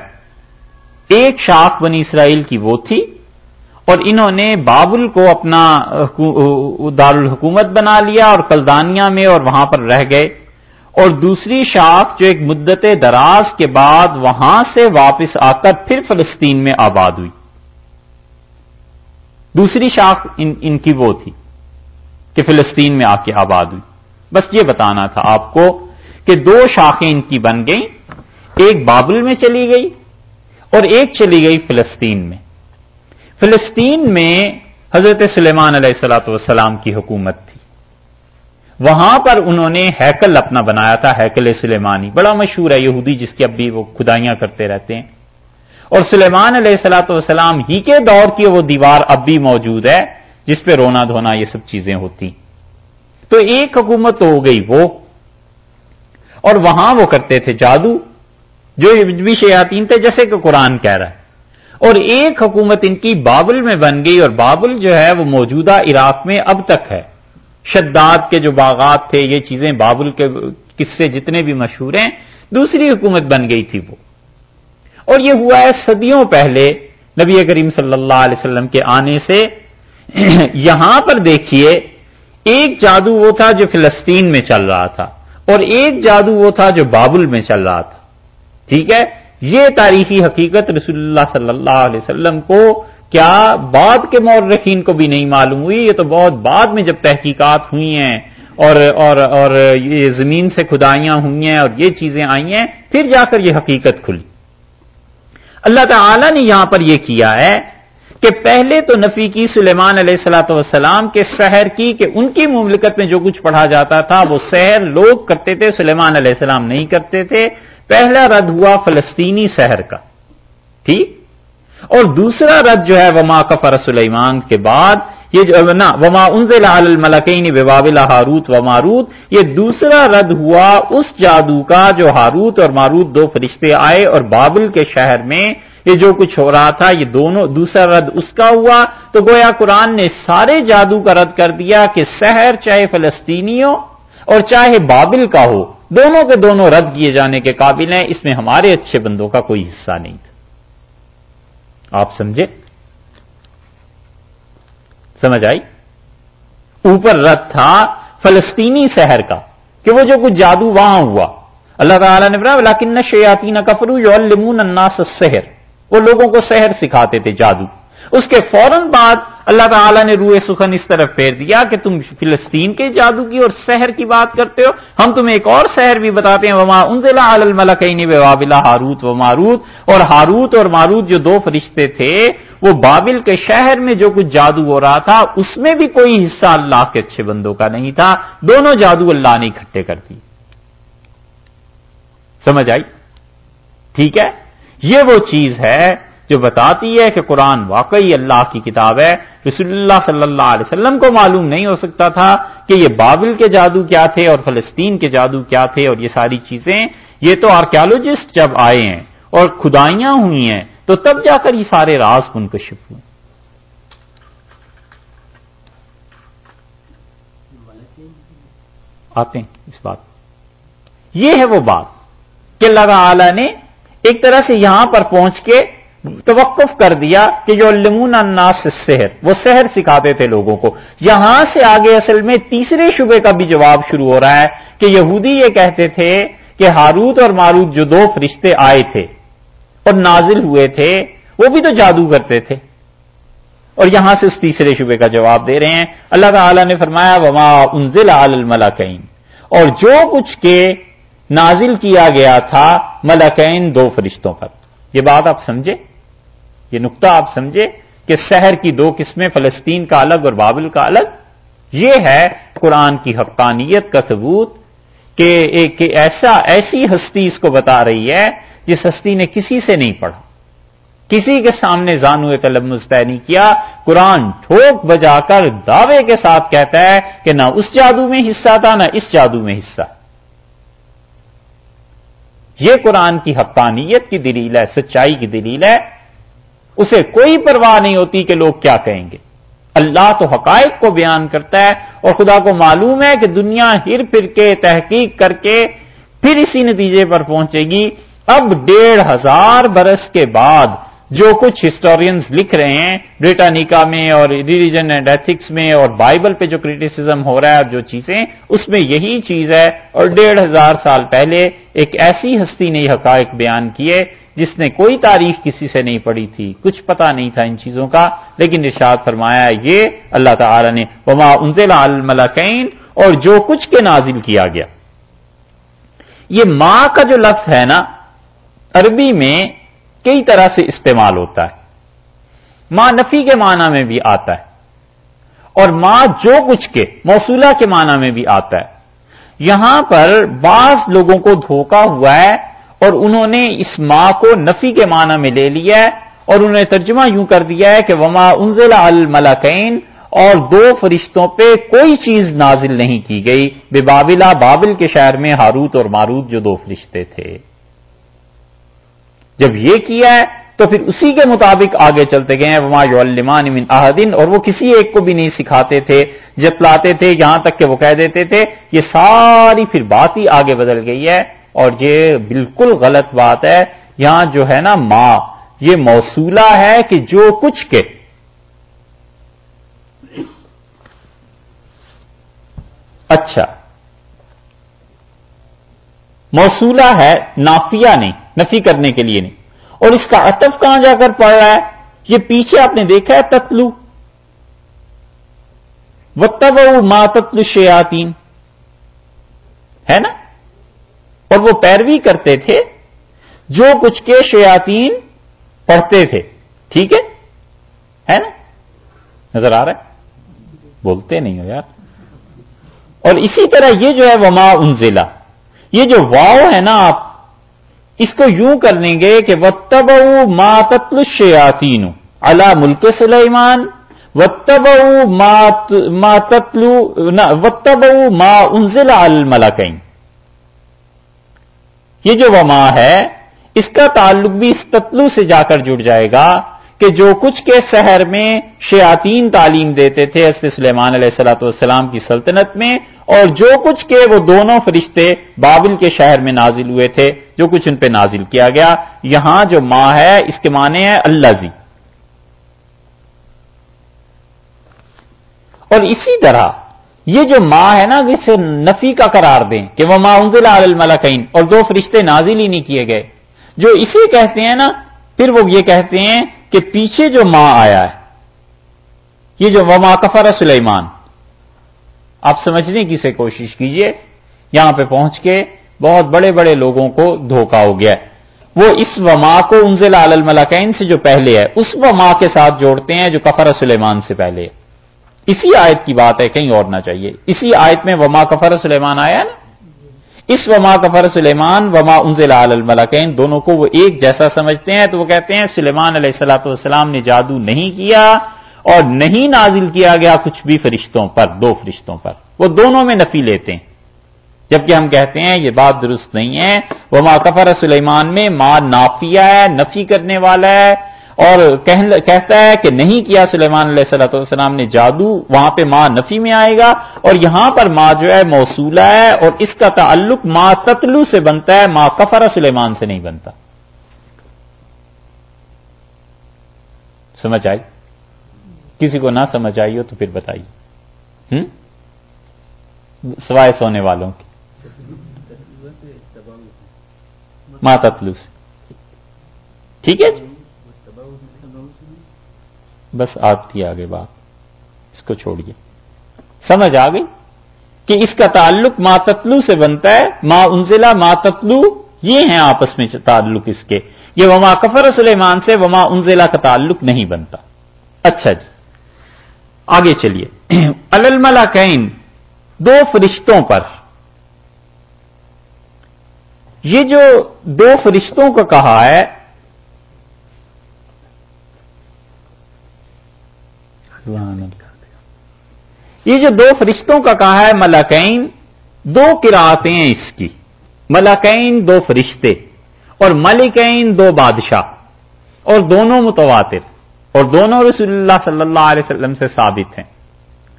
ایک شاخ بنی اسرائیل کی وہ تھی اور انہوں نے بابل کو اپنا دارالحکومت بنا لیا اور کلدانیہ میں اور وہاں پر رہ گئے۔ اور دوسری شاخ جو ایک مدت دراز کے بعد وہاں سے واپس آ کر پھر فلسطین میں آباد ہوئی۔ دوسری شاخ ان ان کی وہ تھی کہ فلسطین میں آ کے آباد ہوئی۔ بس یہ بتانا تھا آپ کو کہ دو شاخیں ان کی بن گئیں، ایک بابل میں چلی گئی اور ایک چلی گئی فلسطین میں۔ فلسطین میں حضرت سلیمان علیہ السلاۃ والسلام کی حکومت تھی۔ وہاں پر انہوں نے ہیکل اپنا بنایا تھا، ہیکل سلیمانی۔ بڑا مشہور ہے، یہودی جس کی اب بھی وہ کھدائیاں کرتے رہتے ہیں۔ اور سلیمان علیہ السلاۃ والسلام ہی کے دور کی وہ دیوار اب بھی موجود ہے، جس پہ رونا دھونا یہ سب چیزیں ہوتی۔ تو ایک حکومت ہو گئی وہ، اور وہاں وہ کرتے تھے جادو، جو بھی شیاتین تھے، جیسے کہ قرآن کہہ رہا ہے۔ اور ایک حکومت ان کی بابل میں بن گئی، اور بابل جو ہے وہ موجودہ عراق میں اب تک ہے۔ شداد کے جو باغات تھے، یہ چیزیں بابل کے قصے جتنے بھی مشہور ہیں، دوسری حکومت بن گئی تھی وہ۔ اور یہ ہوا ہے صدیوں پہلے نبی کریم صلی اللہ علیہ وسلم کے آنے سے۔ [CLEARS THROAT] یہاں پر دیکھیے، ایک جادو وہ تھا جو فلسطین میں چل رہا تھا اور ایک جادو وہ تھا جو بابل میں چل رہا تھا۔ ٹھیک ہے؟ یہ تاریخی حقیقت رسول اللہ صلی اللہ علیہ وسلم کو کیا بعد کے مورخین کو بھی نہیں معلوم ہوئی؟ یہ تو بہت بعد میں جب تحقیقات ہوئی ہیں اور اور اور یہ زمین سے کھدائیاں ہوئی ہیں اور یہ چیزیں آئی ہیں، پھر جا کر یہ حقیقت کھلی۔ اللہ تعالی نے یہاں پر یہ کیا ہے کہ پہلے تو نفی کی سلیمان علیہ السلاۃ والسلام کے شہر کی کہ ان کی مملکت میں جو کچھ پڑھا جاتا تھا وہ شہر لوگ کرتے تھے، سلیمان علیہ السلام نہیں کرتے تھے۔ پہلا رد ہوا فلسطینی شہر کا، ٹھیک؟ اور دوسرا رد جو ہے وہ ماں کفر سلیمان کے بعد یہ جو نا، وما انزل علی الملکین ببابل ہاروت و ماروت، یہ دوسرا رد ہوا اس جادو کا جو ہاروت اور ماروت دو فرشتے آئے اور بابل کے شہر میں یہ جو کچھ ہو رہا تھا، یہ دونوں دوسرا رد اس کا ہوا۔ تو گویا قرآن نے سارے جادو کا رد کر دیا کہ سحر چاہے فلسطینیوں اور چاہے بابل کا ہو، دونوں کے دونوں رد کیے جانے کے قابل ہیں۔ اس میں ہمارے اچھے بندوں کا کوئی حصہ نہیں تھا۔ آپ سمجھے؟ سمجھ آئی؟ اوپر رتھ تھا فلسطینی شہر کا کہ وہ جو کچھ جادو وہاں ہوا۔ اللہ تعالیٰ نے بنا لاکن شیاتی نہ کفرو جو المون الناس سحر وہ لوگوں کو سحر سکھاتے تھے جادو۔ اس کے فوراً بعد اللہ تعالیٰ نے روئے سخن اس طرف پھیر دیا کہ تم فلسطین کے جادو کی اور شہر کی بات کرتے ہو۔ ہم تمہیں ایک اور شہر بھی بتاتے ہیں۔ وما انزلہ الملکین بابلا ہاروت و ماروت۔ اور ہاروت اور ماروت جو دو فرشتے تھے، وہ بابل کے شہر میں جو کچھ جادو ہو رہا تھا، اس میں بھی کوئی حصہ اللہ کے اچھے بندوں کا نہیں تھا۔ دونوں جادو اللہ نے اکٹھے کر دی۔ سمجھ آئی؟ ٹھیک ہے؟ یہ وہ چیز ہے جو بتاتی ہے کہ قرآن واقعی اللہ کی کتاب ہے، رسول اللہ صلی اللہ علیہ وسلم کو معلوم نہیں ہو سکتا تھا کہ یہ بابل کے جادو کیا تھے اور فلسطین کے جادو کیا تھے اور یہ ساری چیزیں۔ یہ تو آرکیالوجسٹ جب آئے ہیں اور کھدائیاں ہوئی ہیں، تو تب جا کر یہ سارے راز منکشف ہوئے۔ آتے ہیں اس بات۔ یہ ہے وہ بات کہ اللہ تعالی نے ایک طرح سے یہاں پر پہنچ کے توقف کر دیا کہ جو لمون الناس سحر وہ سحر سکھاتے تھے لوگوں کو۔ یہاں سے آگے اصل میں تیسرے شبے کا بھی جواب شروع ہو رہا ہے کہ یہودی یہ کہتے تھے کہ ہاروت اور ماروت جو دو فرشتے آئے تھے اور نازل ہوئے تھے، وہ بھی تو جادو کرتے تھے۔ اور یہاں سے اس تیسرے شبے کا جواب دے رہے ہیں۔ اللہ تعالی نے فرمایا، وما انزل علی الملکین اور جو کچھ کے نازل کیا گیا تھا، ملکین دو فرشتوں پر۔ یہ بات آپ سمجھے یہ نقطہ آپ سمجھے کہ شہر کی دو قسمیں، فلسطین کا الگ اور بابل کا الگ، یہ ہے قرآن کی حقانیت کا ثبوت کہ ایک ایسا، ایسی ہستی اس کو بتا رہی ہے جس ہستی نے کسی سے نہیں پڑھا۔ کسی کے سامنے زانو تلمز طے نہیں کیا، قرآن ٹھوک بجا کر دعوے کے ساتھ کہتا ہے کہ نہ اس جادو میں حصہ تھا، نہ اس جادو میں حصہ۔ یہ قرآن کی حقانیت کی دلیل ہے، سچائی کی دلیل ہے۔ اسے کوئی پرواہ نہیں ہوتی کہ لوگ کیا کہیں گے۔ اللہ تو حقائق کو بیان کرتا ہے اور خدا کو معلوم ہے کہ دنیا ہر پھر کے تحقیق کر کے پھر اسی نتیجے پر پہنچے گی۔ اب ڈیڑھ ہزار برس کے بعد جو کچھ ہسٹورینز لکھ رہے ہیں بریٹانیکا میں اور ریلیجن اینڈ ایتھکس میں اور بائبل پہ جو کریٹیسزم ہو رہا ہے اور جو چیزیں، اس میں یہی چیز ہے۔ اور ڈیڑھ ہزار سال پہلے ایک ایسی ہستی نے یہ حقائق بیان کیے جس نے کوئی تاریخ کسی سے نہیں پڑی تھی۔ کچھ پتا نہیں تھا ان چیزوں کا، لیکن ارشاد فرمایا یہ اللہ تعالی نے وما انزل الملکین اور جو کچھ کے نازل کیا گیا۔ یہ ماں کا جو لفظ ہے نا، عربی میں کئی طرح سے استعمال ہوتا ہے۔ ماں نفی کے معنی میں بھی آتا ہے۔ اور ماں جو کچھ کے موصولہ کے معنی میں بھی آتا ہے۔ یہاں پر بعض لوگوں کو دھوکا ہوا ہے اور انہوں نے اس ماں کو نفی کے معنی میں لے لیا ہے اور انہوں نے ترجمہ یوں کر دیا ہے کہ وما انزل الملکین اور دو فرشتوں پہ کوئی چیز نازل نہیں کی گئی۔ بے بابلا بابل کے شہر میں ہاروت اور ماروت جو دو فرشتے تھے۔ جب یہ کیا ہے، تو پھر اسی کے مطابق آگے چلتے گئے ہیں۔ وما یعلمان من احدن اور وہ کسی ایک کو بھی نہیں سکھاتے تھے، جتلاتے تھے، یہاں تک کہ وہ کہہ دیتے تھے، یہ ساری پھر بات ہی آگے بدل گئی ہے۔ اور یہ بالکل غلط بات ہے۔ یہاں جو ہے نا ماں یہ موصولہ ہے کہ جو کچھ کے۔ اچھا۔ موصولہ ہے، نافیہ نہیں۔ نفی کرنے کے لیے نہیں۔ اور اس کا اطف کہاں جا کر پڑ رہا ہے؟ یہ پیچھے آپ نے دیکھا ہے تتلو۔ و تب ما تتلو شیاتین ہے نا؟ اور وہ پیروی کرتے تھے جو کچھ کے شیاتین پڑھتے تھے۔ ٹھیک ہے؟ ہے نا؟ نظر آ رہا ہے؟ بولتے نہیں ہو یار۔ اور اسی طرح یہ جو ہے وہ ماں انزلہ یہ جو واؤ ہے نا آپ اس کو یوں کر لیں گے کہ وتب ما ماتتل شیاتین اللہ ملک سلیمان وتب ما تتلو وتب ما انزل الملکین یہ جو وما ہے اس کا تعلق بھی اس تتلو سے جا کر جڑ جائے گا کہ جو کچھ کے شہر میں شیاتین تعلیم دیتے تھے، حضرت سلیمان علیہ السلاۃ والسلام کی سلطنت میں، اور جو کچھ کے وہ دونوں فرشتے بابل کے شہر میں نازل ہوئے تھے، جو کچھ ان پہ نازل کیا گیا۔ یہاں جو ماں ہے، اس کے معنی ہے اللہ زی اور اسی طرح یہ جو ماں ہے نا، جسے نفی کا قرار دیں کہ وہ ماں انزل الملکین اور دو فرشتے نازل ہی نہیں کیے گئے۔ جو اسے کہتے ہیں نا، پھر وہ یہ کہتے ہیں کہ پیچھے جو ماں آیا ہے، یہ جو وما کفر سلیمان، آپ سمجھنے کی سے کوشش کیجیے، یہاں پہ پہنچ کے بہت بڑے بڑے لوگوں کو دھوکا ہو گیا وہ اس وما کو انزل الملکین سے جو پہلے ہے، اس وما کے ساتھ جوڑتے ہیں جو کفر سلیمان سے پہلے ہے۔ اسی آیت کی بات ہے، کہیں اور نہ چاہیے۔ اسی آیت میں وما کفر سلیمان آیا نا؟ اس وما کفر سلیمان، وما انزل الملکین، دونوں کو وہ ایک جیسا سمجھتے ہیں تو وہ کہتے ہیں سلیمان علیہ السلاۃ والسلام نے جادو نہیں کیا اور نہیں نازل کیا گیا کچھ بھی فرشتوں پر، دو فرشتوں پر۔ وہ دونوں میں نفی لیتے ہیں۔ جبکہ ہم کہتے ہیں یہ بات درست نہیں ہے۔ وہ ماں کفر سلیمان میں ماں نافیہ ہے، نفی کرنے والا ہے۔ اور کہتا ہے کہ نہیں کیا سلیمان علیہ صلاح والسلام نے جادو وہاں پہ ماں نفی میں آئے گا اور یہاں پر ماں جو ہے موصولہ ہے اور اس کا تعلق ماں تتلو سے بنتا ہے، ماں کفر سلیمان سے نہیں بنتا۔ سمجھ آئی؟ کسی کو نہ سمجھ آئی ہو تو پھر بتائیے۔ سوائے سونے والوں کی ماں تتلو سے۔ ٹھیک ہے جی؟ جی بس آتی آگے بات۔ اس کو چھوڑیے۔ سمجھ آ گئی؟ کہ اس کا تعلق ما تتلو سے بنتا ہے۔ ما انزلہ، ما تتلو، یہ ہیں آپس میں تعلق اس کے۔ یہ وما کفر سلیمان سے، وما انزلہ کا تعلق نہیں بنتا۔ اچھا جی۔ آگے چلیے۔ [CLEARS THROAT] الملا کین دو فرشتوں پر۔ یہ جو دو فرشتوں کا کہا ہے یہ جو دو فرشتوں کا کہا ہے ملکین دو کراطیں ہیں اس کی۔ ملکین دو فرشتے اور ملکین دو بادشاہ اور دونوں متواتر اور دونوں رسول اللہ صلی اللہ علیہ وسلم سے ثابت ہیں۔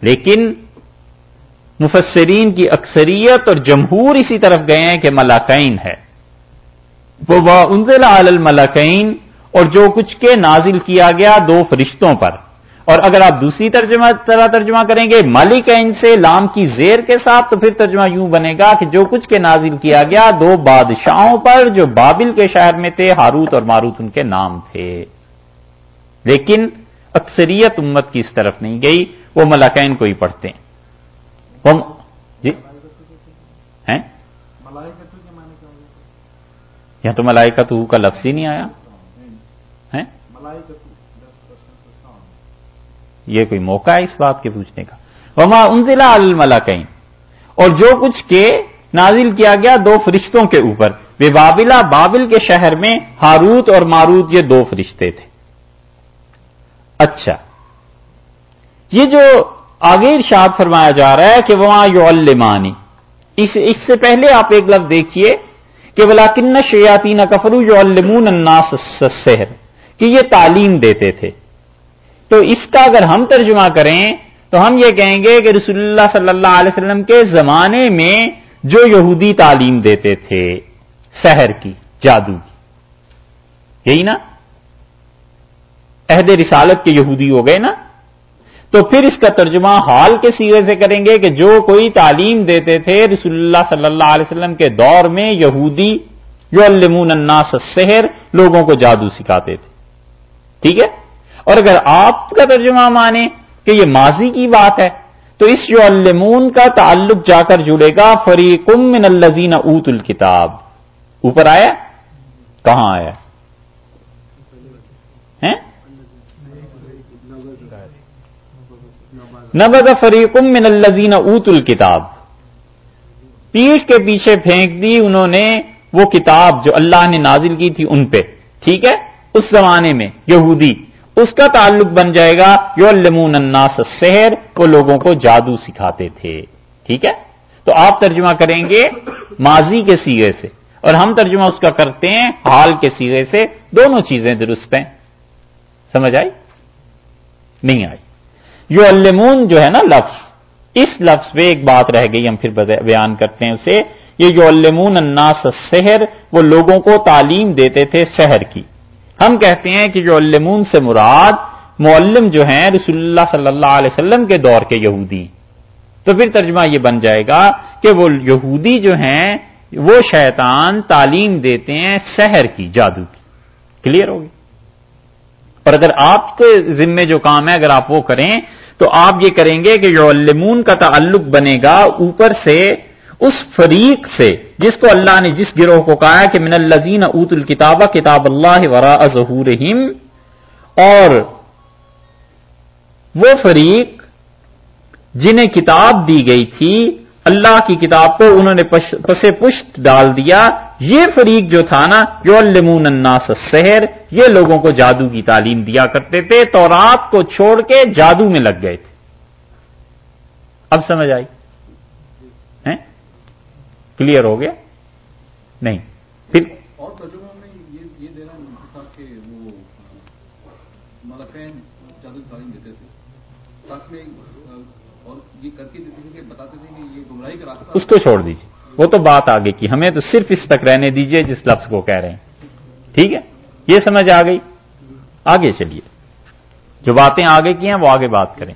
لیکن مفسرین کی اکثریت اور جمہور اسی طرف گئے ہیں کہ ملاقین ہے۔ وہ انزل علی الملکین اور جو کچھ کے نازل کیا گیا دو فرشتوں پر۔ اور اگر آپ دوسری ترجمہ طرح ترجمہ کریں گے مالک ان سے لام کی زیر کے ساتھ، تو پھر ترجمہ یوں بنے گا کہ جو کچھ کے نازل کیا گیا، دو بادشاہوں پر جو بابل کے شہر میں تھے، ہاروت اور ماروت ان کے نام تھے۔ لیکن اکثریت امت کی اس طرف نہیں گئی، وہ ملاقین کو ہی پڑھتے ہیں۔ جی؟ ہیں؟ یہاں تو ملائکہ تو کا لفظ ہی نہیں آیا۔ یہ کوئی موقع ہے اس بات کے پوچھنے کا۔ وما انزلہ الملا کہیں اور جو کچھ کے نازل کیا گیا دو فرشتوں کے اوپر۔ بے بابلا بابل کے شہر میں ہاروت اور ماروت، یہ دو فرشتے تھے۔ اچھا۔ یہ جو آگے ارشاد فرمایا جا رہا ہے کہ وہاں یو المانی اس سے پہلے آپ ایک لفظ دیکھیے کہ بلا کن شیاتی نہ کفرو یو المون الناس کہ یہ تعلیم دیتے تھے۔ تو اس کا اگر ہم ترجمہ کریں تو ہم یہ کہیں گے کہ رسول اللہ صلی اللہ علیہ وسلم کے زمانے میں جو یہودی تعلیم دیتے تھے، سحر کی، جادو کی۔ یہی نا؟ عہد رسالت کے یہودی ہو گئے نا؟ تو پھر اس کا ترجمہ حال کے سیرے سے کریں گے کہ جو کوئی تعلیم دیتے تھے رسول اللہ صلی اللہ علیہ وسلم کے دور میں یہودی جو المون الناس سحر لوگوں کو جادو سکھاتے تھے۔ ٹھیک ہے؟ اور اگر آپ کا ترجمہ مانے کہ یہ ماضی کی بات ہے، تو اس جو المون کا تعلق جا کر جڑے گا فریقم من الزین اوت الکتاب۔ اوپر آیا؟ کہاں آیا؟ نبد فریقم من الزین اوت الکتاب۔ پیٹھ کے پیچھے پھینک دی انہوں نے وہ کتاب جو اللہ نے نازل کی تھی ان پہ۔ ٹھیک ہے؟ اس زمانے میں یہودی اس کا تعلق بن جائے گا یو المون الناس سحر وہ لوگوں کو جادو سکھاتے تھے۔ ٹھیک ہے؟ تو آپ ترجمہ کریں گے ماضی کے سیگے سے اور ہم ترجمہ اس کا کرتے ہیں حال کے سیگے سے۔ دونوں چیزیں درست ہیں۔ سمجھ آئی؟ نہیں آئی۔ یو المون جو ہے نا لفظ، اس لفظ پہ ایک بات رہ گئی، ہم پھر بیان کرتے ہیں اسے۔ یہ جو المون الناس سحر وہ لوگوں کو تعلیم دیتے تھے سحر کی۔ ہم کہتے ہیں کہ جو المون سے مراد معلم جو ہیں رسول اللہ صلی اللہ علیہ وسلم کے دور کے یہودی تو پھر ترجمہ یہ بن جائے گا کہ وہ یہودی جو ہیں وہ شیطان تعلیم دیتے ہیں سحر کی، جادو کی۔ کلیئر ہوگی؟ اور اگر آپ کے ذمے جو کام ہے، اگر آپ وہ کریں تو آپ یہ کریں گے کہ جو المون کا تعلق بنے گا اوپر سے اس فریق سے جس کو اللہ نے جس گروہ کو کہا کہ من الزین اوت الکتابہ کتاب اللہ ورا ظہور اور وہ فریق جنہیں کتاب دی گئی تھی، اللہ کی کتاب کو انہوں نے پسے پشت ڈال دیا، یہ فریق جو تھا نا جو المون الناس سحر یہ لوگوں کو جادو کی تعلیم دیا کرتے تھے تو رات کو چھوڑ کے جادو میں لگ گئے تھے۔ اب سمجھ آئی؟ کلیئر ہو گیا؟ نہیں. پھر اور ترجمہ میں یہ دینا کہ وہ ملکین جادو تعلیم دیتے تھے۔ ساتھ میں اور یہ کر کے دیتے تھے کہ بتاتے تھے کہ یہ گمراہی کا راستہ اس کو چھوڑ دیجیے وہ تو بات آگے کی۔ ہمیں تو صرف اس تک رہنے دیجیے جس لفظ کو کہہ رہے ہیں۔ ٹھیک ہے؟ یہ سمجھ آ گئی؟ آگے چلیے۔ جو باتیں آگے کی ہیں وہ آگے بات کریں۔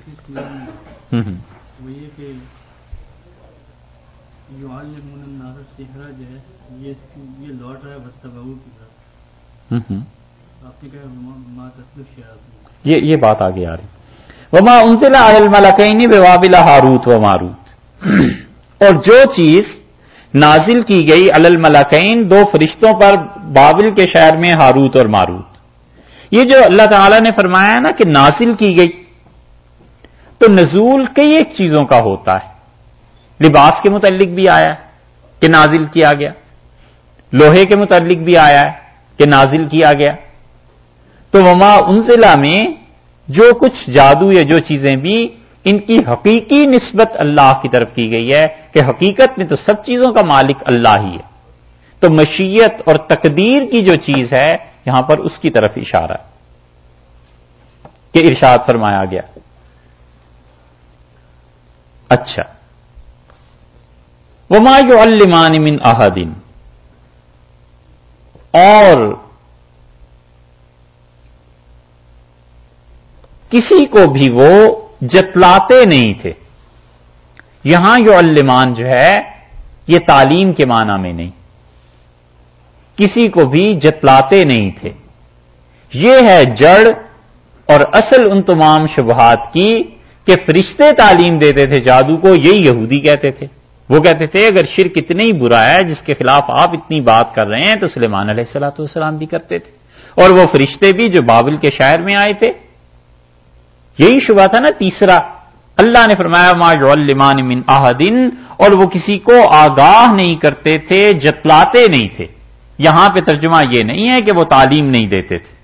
یہ بات آگے آ رہی۔ وما انزلہ الملکین بوابل ہاروت و ماروت اور جو چیز نازل کی گئی الملکین دو فرشتوں پر بابل کے شہر میں ہاروت اور ماروت۔ یہ جو اللہ تعالی نے فرمایا نا کہ نازل کی گئی تو نزول کئی ایک چیزوں کا ہوتا ہے۔ لباس کے متعلق بھی آیا کہ نازل کیا گیا۔ لوہے کے متعلق بھی آیا ہے کہ نازل کیا گیا۔ تو وما انزلہ میں جو کچھ جادو یا جو چیزیں بھی ان کی حقیقی نسبت اللہ کی طرف کی گئی ہے کہ حقیقت میں تو سب چیزوں کا مالک اللہ ہی ہے۔ تو مشیت اور تقدیر کی جو چیز ہے یہاں پر اس کی طرف اشارہ کہ ارشاد فرمایا گیا۔ اچھا۔ وما المان من احدین اور کسی کو بھی وہ جتلاتے نہیں تھے۔ یہاں جو المان جو ہے، یہ تعلیم کے معنی میں نہیں۔ کسی کو بھی جتلاتے نہیں تھے۔ یہ ہے جڑ اور اصل ان تمام شبہات کی کہ فرشتے تعلیم دیتے تھے، جادو کو یہی یہودی کہتے تھے۔ وہ کہتے تھے، اگر شرک اتنی برا ہے، جس کے خلاف آپ اتنی بات کر رہے ہیں، تو سلیمان علیہ السلاۃ والسلام بھی کرتے تھے۔ اور وہ فرشتے بھی جو بابل کے شہر میں آئے تھے۔ یہی شبہ تھا نا تیسرا۔ اللہ نے فرمایا، ما من احدن۔ اور وہ کسی کو آگاہ نہیں کرتے تھے، جتلاتے نہیں تھے۔ یہاں پہ ترجمہ یہ نہیں ہے کہ وہ تعلیم نہیں دیتے تھے۔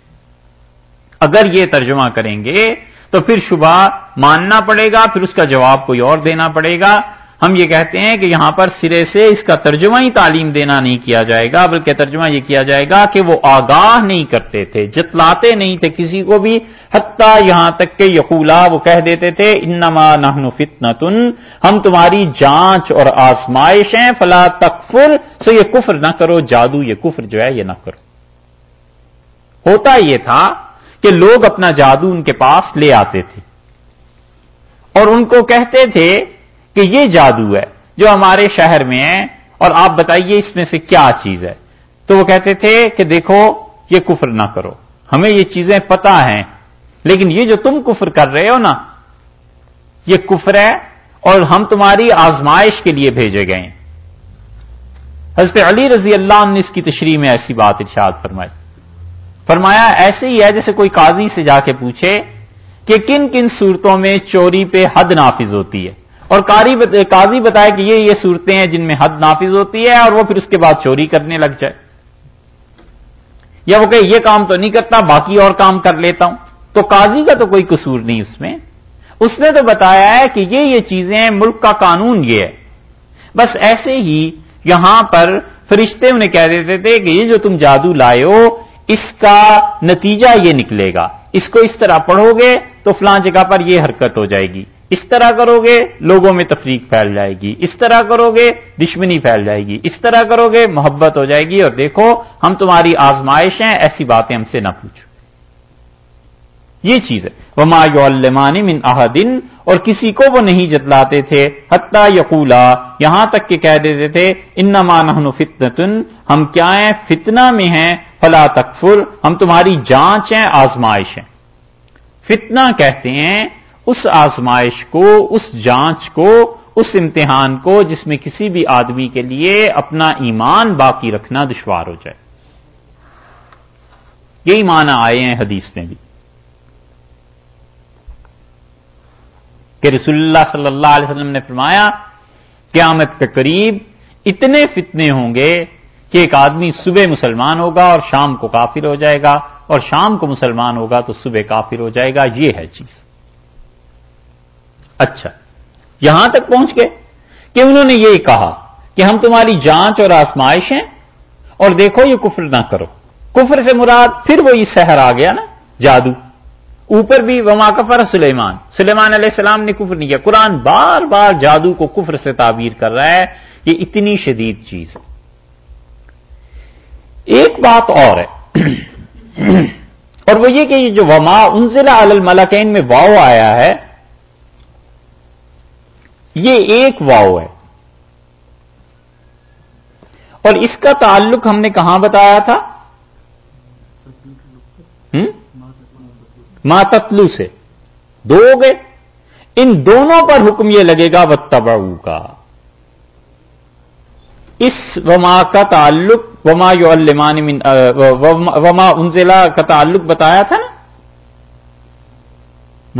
اگر یہ ترجمہ کریں گے، تو پھر شبہ ماننا پڑے گا، پھر اس کا جواب کوئی اور دینا پڑے گا۔ ہم یہ کہتے ہیں کہ یہاں پر سرے سے اس کا ترجمہ ہی تعلیم دینا نہیں کیا جائے گا، بلکہ ترجمہ یہ کیا جائے گا کہ وہ آگاہ نہیں کرتے تھے، جتلاتے نہیں تھے کسی کو بھی، حتیٰ یہاں تک کہ یقولا وہ کہہ دیتے تھے، انما نحن فتنتن، ہم تمہاری جانچ اور آزمائش ہیں، فلا تکفر، سو یہ کفر نہ کرو، جادو یہ کفر جو ہے یہ نہ کرو۔ ہوتا یہ تھا کہ لوگ اپنا جادو ان کے پاس لے آتے تھے اور ان کو کہتے تھے کہ یہ جادو ہے، جو ہمارے شہر میں ہے، اور آپ بتائیے اس میں سے کیا چیز ہے۔ تو وہ کہتے تھے کہ دیکھو، یہ کفر نہ کرو۔ ہمیں یہ چیزیں پتا ہیں، لیکن یہ جو تم کفر کر رہے ہو نا، یہ کفر ہے، اور ہم تمہاری آزمائش کے لیے بھیجے گئے ہیں۔ حضرت علی رضی اللہ عنہ نے اس کی تشریح میں ایسی بات ارشاد فرمائی۔ فرمایا، ایسے ہی ہے جیسے کوئی قاضی سے جا کے پوچھے کہ کن کن صورتوں میں چوری پہ حد نافذ ہوتی ہے۔ اور قاضی بتائے کہ یہ یہ صورتیں ہیں جن میں حد نافذ ہوتی ہے اور وہ پھر اس کے بعد چوری کرنے لگ جائے۔ یا وہ کہ یہ کام تو نہیں کرتا، باقی اور کام کر لیتا ہوں۔ تو قاضی کا تو کوئی قصور نہیں اس میں۔ اس نے تو بتایا ہے کہ یہ یہ چیزیں ملک کا قانون یہ ہے۔ بس ایسے ہی یہاں پر فرشتے انہیں کہہ دیتے تھے کہ یہ جو تم جادو لائے ہو، اس کا نتیجہ یہ نکلے گا۔ اس کو اس طرح پڑھو گے تو فلاں جگہ پر یہ حرکت ہو جائے گی۔ اس طرح کرو گے لوگوں میں تفریق پھیل جائے گی، اس طرح کرو گے دشمنی پھیل جائے گی، اس طرح کرو گے محبت ہو جائے گی اور دیکھو ہم تمہاری آزمائش ہیں، ایسی باتیں ہم سے نہ پوچھو۔ یہ چیز ہے۔ وہ مایو من احدن اور کسی کو وہ نہیں جتلاتے تھے حتہ یقولا، یہاں تک کہ کہہ دیتے تھے ان نحن فتنتن ہم کیا ہیں؟ فتنہ میں ہیں۔ فلا تکفر ہم تمہاری جانچ ہیں، آزمائش ہیں۔ فتنہ کہتے ہیں اس آزمائش کو، اس جانچ کو، اس امتحان کو جس میں کسی بھی آدمی کے لیے اپنا ایمان باقی رکھنا دشوار ہو جائے۔ یہی معنی آئے ہیں حدیث میں بھی۔ کہ رسول اللہ صلی اللہ علیہ وسلم نے فرمایا، قیامت کے قریب اتنے فتنے ہوں گے کہ ایک آدمی صبح مسلمان ہوگا اور شام کو کافر ہو جائے گا، اور شام کو مسلمان ہوگا تو صبح کافر ہو جائے گا، یہ ہے چیز۔ اچھا یہاں تک پہنچ گئے کہ انہوں نے یہ کہا کہ ہم تمہاری جانچ اور آسمائش ہیں اور دیکھو یہ کفر نہ کرو۔ کفر سے مراد پھر وہی سحر آ گیا نا، جادو۔ اوپر بھی وما کفر سلیمان۔ سلیمان علیہ السلام نے کفر نہیں کیا۔ قرآن بار بار جادو کو کفر سے تعبیر کر رہا ہے، یہ اتنی شدید چیز ہے۔ ایک بات اور ہے، اور وہ یہ کہ یہ جو وما انزلہ الملکین میں واؤ آیا ہے یہ ایک واؤ ہے۔ اور اس کا تعلق ہم نے کہاں بتایا تھا؟ ماتتلو سے۔ دو گئے۔ ان دونوں پر حکم یہ لگے گا و کا اس وما کا تعلق، وما یو من وما انزلہ کا تعلق بتایا تھا نا؟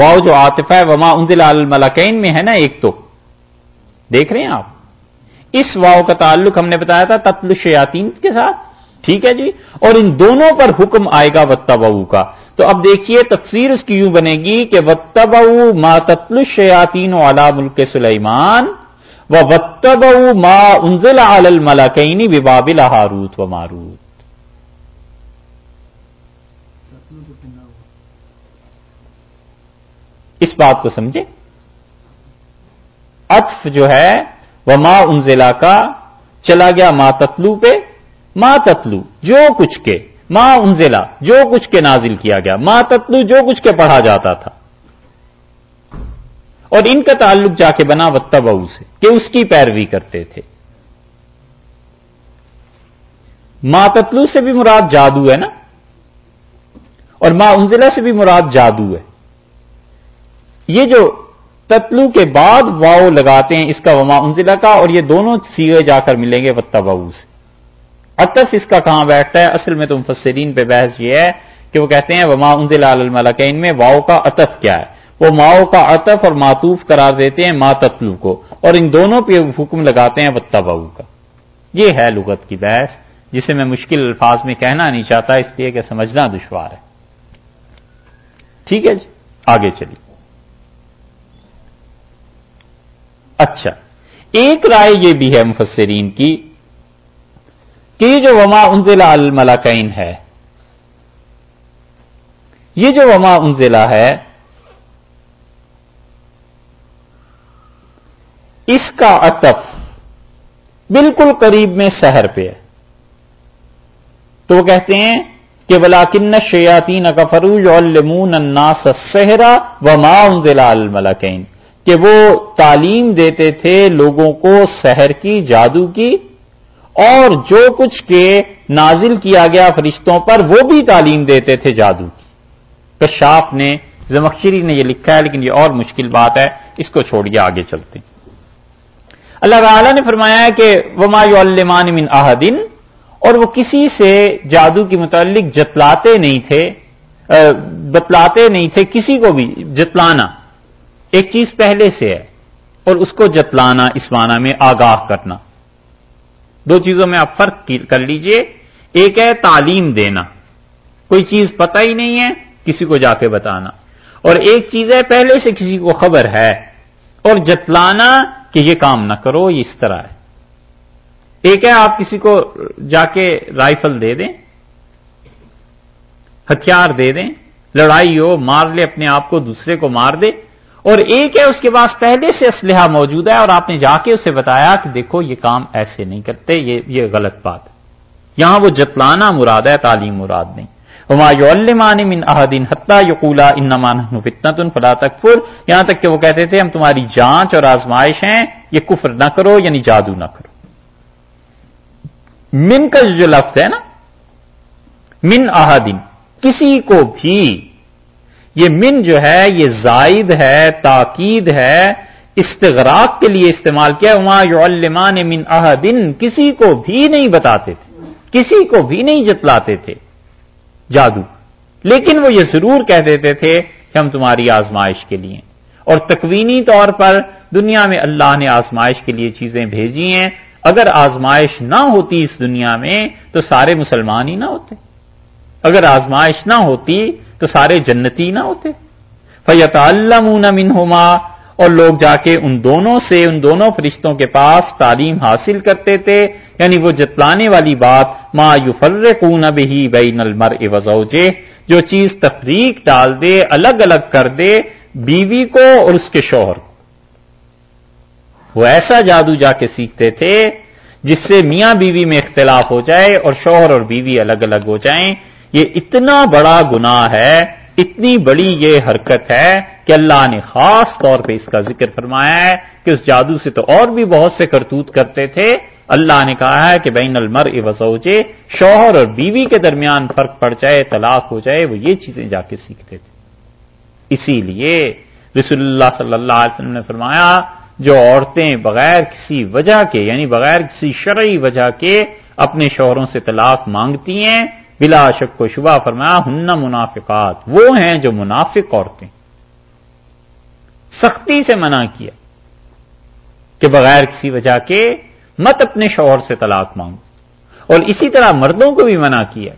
واؤ جو آتفا ہے، وما انزلہ الملکین میں ہے نا ایک تو۔ دیکھ رہے ہیں آپ؟ اس واؤ کا تعلق ہم نے بتایا تھا تتل شیاتین کے ساتھ، ٹھیک ہے جی؟ اور ان دونوں پر حکم آئے گا وتبو کا۔ تو اب دیکھیے تفسیر اس کی یوں بنے گی کہ وتب ما تتل شیاتین والا ملک سلیمان و وتب ما انزل عل الملکینی وبابل ہاروت و ماروت اس بات کو سمجھے؟ اطف جو ہے وہ ماں انزلہ کا چلا گیا ماں تتلو پہ ماں تتلو، جو کچھ کے ماں انزلہ جو کچھ کے نازل کیا گیا ماں تتلو، جو کچھ کے پڑھا جاتا تھا۔ اور ان کا تعلق جا کے بنا وتب سے، کہ اس کی پیروی کرتے تھے۔ ماں تتلو سے بھی مراد جادو ہے نا؟ اور ماں انزلہ سے بھی مراد جادو ہے۔ یہ جو تتلو کے بعد واؤ لگاتے ہیں، اس کا وما انزلہ کا، اور یہ دونوں سیگے جا کر ملیں گے وتبا سے۔ اطف اس کا کہاں بیٹھتا ہے؟ اصل میں تو مفسرین پہ بحث یہ ہے کہ وہ کہتے ہیں، وما انزل الملکین میں واؤ کا اطف کیا ہے۔ وہ ماؤ کا اطف اور معطوف قرار دیتے ہیں ما تتلو کو، اور ان دونوں پہ حکم لگاتے ہیں وتبا کا۔ یہ ہے لغت کی بحث، جسے میں مشکل الفاظ میں کہنا نہیں چاہتا، اس لیے کہ سمجھنا دشوار ہے۔ ٹھیک ہے جی آگے چلیے۔ اچھا ایک رائے یہ بھی ہے مفسرین کی کہ یہ جو وما انزلہ الملاکین ہے، یہ جو وما انزلہ ہے، اس کا اطف بالکل قریب میں سحر پہ ہے۔ تو وہ کہتے ہیں کہ ولاکن شیاتین کا فروج المون الناس سہرا وما انزلہ الملاکین کہ وہ تعلیم دیتے تھے لوگوں کو سحر کی، جادو کی، اور جو کچھ کے نازل کیا گیا فرشتوں پر، وہ بھی تعلیم دیتے تھے جادو کی۔ کشاف نے، زمخشری نے یہ لکھا ہے، لیکن یہ اور مشکل بات ہے، اس کو چھوڑیے آگے چلتے اللہ تعالی نے فرمایا ہے کہ وما علمان من احدین اور وہ کسی سے جادو کے متعلق جتلاتے نہیں تھے بتلاتے نہیں تھے، کسی کو بھی، جتلانا۔ ایک چیز پہلے سے ہے اور اس کو جتلانا اس معنی میں آگاہ کرنا۔ دو چیزوں میں آپ فرق کر لیجیے۔ ایک ہے تعلیم دینا۔ کوئی چیز پتہ ہی نہیں ہے، کسی کو جا کے بتانا۔ اور ایک چیز ہے پہلے سے کسی کو خبر ہے۔ اور جتلانا کہ یہ کام نہ کرو، یہ اس طرح ہے۔ ایک ہے آپ کسی کو جا کے رائفل دے دیں۔ ہتھیار دے دیں۔ لڑائی ہو، مار لے، اپنے آپ کو دوسرے کو مار دے۔ اور ایک ہے، اس کے پاس پہلے سے اسلحہ موجود ہے اور آپ نے جا کے اسے بتایا کہ دیکھو، یہ کام ایسے نہیں کرتے، یہ یہ غلط بات ہے۔ یہاں وہ جتلانا مراد ہے، تعلیم مراد نہیں۔ ہما من احدین حتہ یقولا انمان فتن فلا تکفر۔ یہاں تک کہ وہ کہتے تھے، ہم تمہاری جانچ اور آزمائش ہیں، یہ کفر نہ کرو یعنی جادو نہ کرو۔ من کا جو لفظ ہے نا، من احدین کسی کو بھی یہ من جو ہے، یہ زائد ہے، تاکید ہے، استغراق کے لیے استعمال کیا۔ وہاں یعلمان من احدن، کسی کو بھی نہیں بتاتے تھے۔ کسی کو بھی نہیں جتلاتے تھے۔ جادو۔ لیکن وہ یہ ضرور کہہ دیتے تھے کہ ہم تمہاری آزمائش کے لیے۔ اور تکوینی طور پر دنیا میں اللہ نے آزمائش کے لیے چیزیں بھیجی ہیں۔ اگر آزمائش نہ ہوتی اس دنیا میں، تو سارے مسلمان ہی نہ ہوتے۔ اگر آزمائش نہ ہوتی تو سارے جنتی نہ ہوتے۔ فیت اللہ منہما اور لوگ جا کے ان دونوں سے، ان دونوں فرشتوں کے پاس تعلیم حاصل کرتے تھے۔ یعنی وہ جتلانے والی بات، ما یو فر بہی بین المر وزوجے جو چیز تفریق ڈال دے، الگ الگ کر دے بیوی کو اور اس کے شوہر کو۔ وہ ایسا جادو جا کے سیکھتے تھے جس سے میاں بیوی میں اختلاف ہو جائے اور شوہر اور بیوی الگ الگ ہو جائیں۔ یہ اتنا بڑا گناہ ہے، اتنی بڑی یہ حرکت ہے کہ اللہ نے خاص طور پہ اس کا ذکر فرمایا ہے کہ اس جادو سے تو اور بھی بہت سے کرتوت کرتے تھے۔ اللہ نے کہا ہے کہ بین المر وسوچے شوہر اور بیوی کے درمیان فرق پڑ جائے، طلاق ہو جائے، وہ یہ چیزیں جا کے سیکھتے تھے۔ اسی لیے رسول اللہ صلی اللہ علیہ وسلم نے فرمایا، جو عورتیں بغیر کسی وجہ کے یعنی بغیر کسی شرعی وجہ کے اپنے شوہروں سے طلاق مانگتی ہیں بلا شک کو شبہ فرمایا ہن منافقات۔ وہ ہیں جو منافق عورتیں۔ سختی سے منع کیا۔ کہ بغیر کسی وجہ کے مت اپنے شوہر سے طلاق مانگو۔ اور اسی طرح مردوں کو بھی منع کیا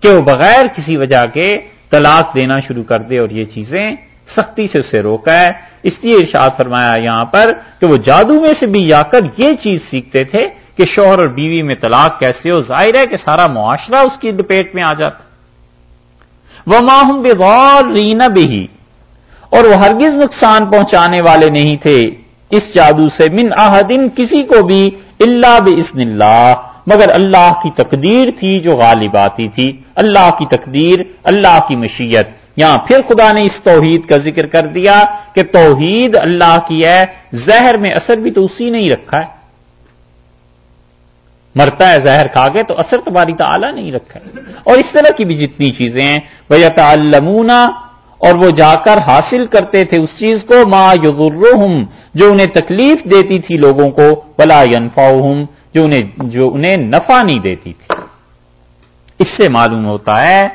کہ وہ بغیر کسی وجہ کے طلاق دینا شروع کر دے اور یہ چیزیں سختی سے اسے روکا ہے۔ اس لیے ارشاد فرمایا یہاں پر کہ وہ جادو میں سے بھی جا کر یہ چیز سیکھتے تھے کہ شوہر اور بیوی میں طلاق کیسے ہو؟ ظاہر ہے کہ سارا معاشرہ اس کی لپیٹ میں آ جاتا وہ ماہم بے غور رینا بھی اور وہ ہرگز نقصان پہنچانے والے نہیں تھے۔ اس جادو سے من آہدن کسی کو بھی اللہ بسن اللہ مگر اللہ کی تقدیر تھی جو غالب آتی تھی۔ اللہ کی تقدیر، اللہ کی مشیت۔ یہاں پھر خدا نے اس توحید کا ذکر کر دیا کہ توحید اللہ کی ہے۔ زہر میں اثر بھی تو اسی نے ہی رکھا ہے۔ مرتا ہے زہر کھا گئے تو اثر تمہاری تعالیٰ نہیں رکھا اور اس طرح کی بھی جتنی چیزیں ہیں وہ یا اور وہ جا کر حاصل کرتے تھے اس چیز کو، ما یغرہم جو انہیں تکلیف دیتی تھی لوگوں کو بلا ینفعہم جو انہیں جو انہیں نفع نہیں دیتی تھی۔ اس سے معلوم ہوتا ہے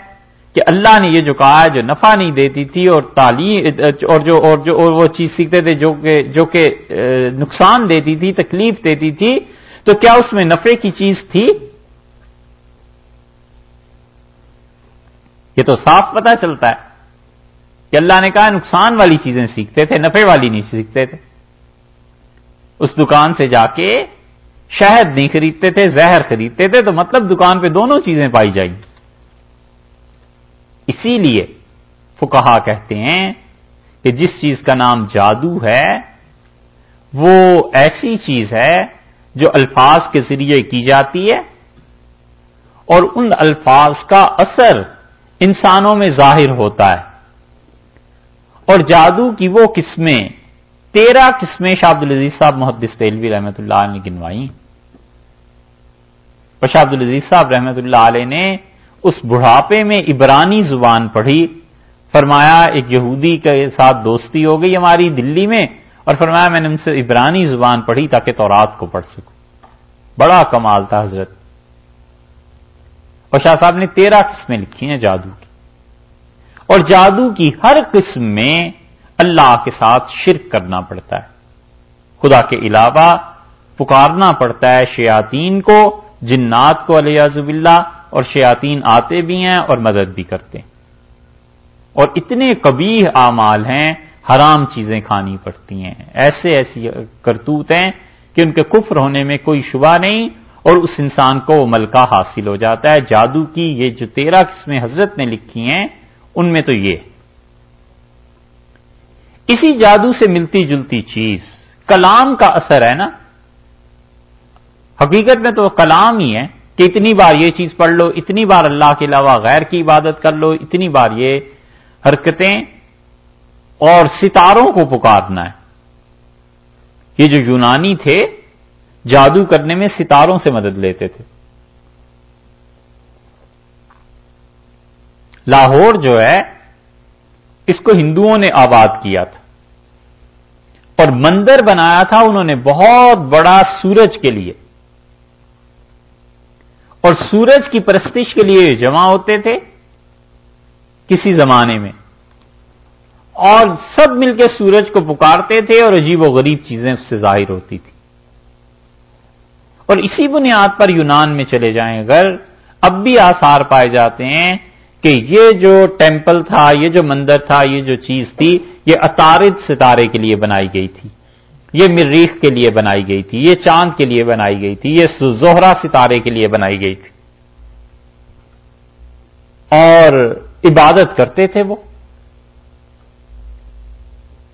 کہ اللہ نے یہ جو کہا ہے، جو نفع نہیں دیتی تھی اور تعلیم، اور جو اور جو، اور وہ چیز سیکھتے تھے جو کہ جو کہ نقصان دیتی تھی، تکلیف دیتی تھی تو کیا اس میں نفے کی چیز تھی؟ یہ تو صاف پتا چلتا ہے کہ اللہ نے کہا نقصان والی چیزیں سیکھتے تھے نفے والی نہیں سیکھتے تھے۔ اس دکان سے جا کے شہد نہیں خریدتے تھے، زہر خریدتے تھے، تو مطلب دکان پہ دونوں چیزیں پائی جائیں۔ اسی لیے فکہا کہتے ہیں کہ جس چیز کا نام جادو ہے، وہ ایسی چیز ہے جو الفاظ کے ذریعے کی جاتی ہے اور ان الفاظ کا اثر انسانوں میں ظاہر ہوتا ہے۔ اور جادو کی وہ قسمیں، تیرہ قسمیں شاہ عبد العزیز صاحب محدث تیلوی رحمۃ اللہ نے گنوائی اور شاہ عبد العزیز صاحب رحمۃ اللہ علیہ نے اس بڑھاپے میں عبرانی زبان پڑھی، فرمایا ایک یہودی کے ساتھ دوستی ہو گئی ہماری دلی میں اور فرمایا، میں نے ان سے عبرانی زبان پڑھی تاکہ تورات کو پڑھ سکوں۔ بڑا کمال تھا حضرت۔ اور شاہ صاحب نے تیرہ قسمیں لکھی ہیں جادو کی۔ اور جادو کی ہر قسم میں اللہ کے ساتھ شرک کرنا پڑتا ہے۔ خدا کے علاوہ پکارنا پڑتا ہے شیاتین کو، جنات کو علیہ اللہ اور شیاتین آتے بھی ہیں اور مدد بھی کرتے ہیں۔ اور اتنے کبھی اعمال ہیں حرام چیزیں کھانی پڑتی ہیں۔ ایسے ایسی کرتوت ہیں کہ ان کے کفر ہونے میں کوئی شبہ نہیں اور اس انسان کو وہ ملکہ حاصل ہو جاتا ہے۔ جادو کی یہ جو تیرہ قسمیں حضرت نے لکھی ہیں، ان میں تو یہ۔ اسی جادو سے ملتی جلتی چیز، کلام کا اثر ہے نا۔ حقیقت میں تو کلام ہی ہے کہ اتنی بار یہ چیز پڑھ لو، اتنی بار اللہ کے علاوہ غیر کی عبادت کر لو، اتنی بار یہ حرکتیں اور ستاروں کو پکارنا ہے۔ یہ جو یونانی تھے، جادو کرنے میں ستاروں سے مدد لیتے تھے۔ لاہور جو ہے، اس کو ہندوؤں نے آباد کیا تھا۔ اور مندر بنایا تھا انہوں نے بہت بڑا سورج کے لیے۔ اور سورج کی پرستش کے لیے جمع ہوتے تھے کسی زمانے میں۔ اور سب مل کے سورج کو پکارتے تھے اور عجیب و غریب چیزیں اس سے ظاہر ہوتی تھی۔ اور اسی بنیاد پر یونان میں چلے جائیں۔ اگر اب بھی آثار پائے جاتے ہیں کہ یہ جو ٹیمپل تھا، یہ جو مندر تھا، یہ جو چیز تھی، یہ اطارد ستارے کے لیے بنائی گئی تھی۔ یہ مریخ کے لیے بنائی گئی تھی، یہ چاند کے لیے بنائی گئی تھی، یہ زہرا ستارے کے لیے بنائی گئی تھی۔ اور عبادت کرتے تھے وہ۔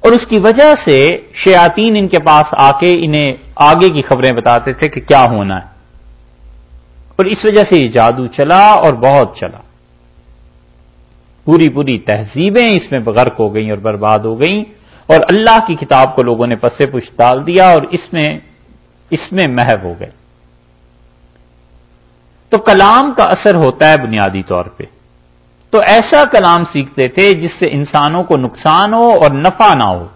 اور اس کی وجہ سے شیاتین ان کے پاس آ کے انہیں آگے کی خبریں بتاتے تھے کہ کیا ہونا ہے۔ اور اس وجہ سے یہ جادو چلا اور بہت چلا۔ پوری پوری تہذیبیں اس میں غرق ہو گئیں اور برباد ہو گئیں اور اللہ کی کتاب کو لوگوں نے پسے پش ڈال دیا اور اس میں اس میں محب ہو گئے۔ تو کلام کا اثر ہوتا ہے بنیادی طور پہ۔ تو ایسا کلام سیکھتے تھے جس سے انسانوں کو نقصان ہو اور نفع نہ ہو۔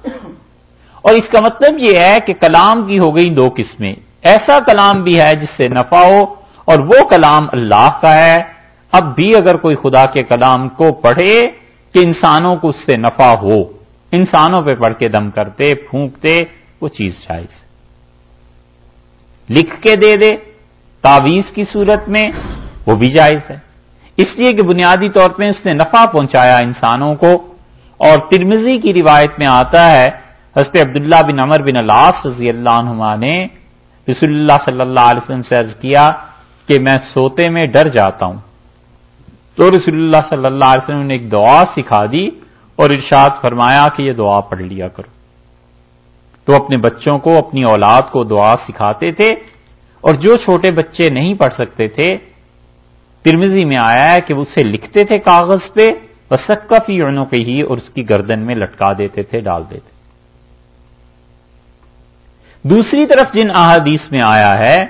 اور اس کا مطلب یہ ہے کہ کلام کی ہو گئی دو قسمیں۔ ایسا کلام بھی ہے جس سے نفع ہو اور وہ کلام اللہ کا ہے۔ اب بھی اگر کوئی خدا کے کلام کو پڑھے کہ انسانوں کو اس سے نفع ہو، انسانوں پہ پڑھ کے دم کرتے، پھونکتے، وہ چیز جائز لکھ کے دے دے تعویز کی صورت میں وہ بھی جائز ہے۔ اس لیے کہ بنیادی طور پہ اس نے نفع پہنچایا انسانوں کو۔ اور ترمزی کی روایت میں آتا ہے، حضرت عبداللہ بن عمر بن الاس رضی اللہ عنہ نے رسول اللہ صلی اللہ علیہ وسلم سے عرض کیا کہ میں سوتے میں ڈر جاتا ہوں۔ تو رسول اللہ صلی اللہ علیہ وسلم نے ایک دعا سکھا دی اور ارشاد فرمایا کہ یہ دعا پڑھ لیا کرو۔ تو اپنے بچوں کو، اپنی اولاد کو دعا سکھاتے تھے اور جو چھوٹے بچے نہیں پڑھ سکتے تھے ترمزی میں آیا ہے کہ وہ اسے لکھتے تھے کاغذ پہ بسکفی اڑنوں کے ہی اور اس کی گردن میں لٹکا دیتے تھے، ڈال دیتے دوسری طرف جن احادیث میں آیا ہے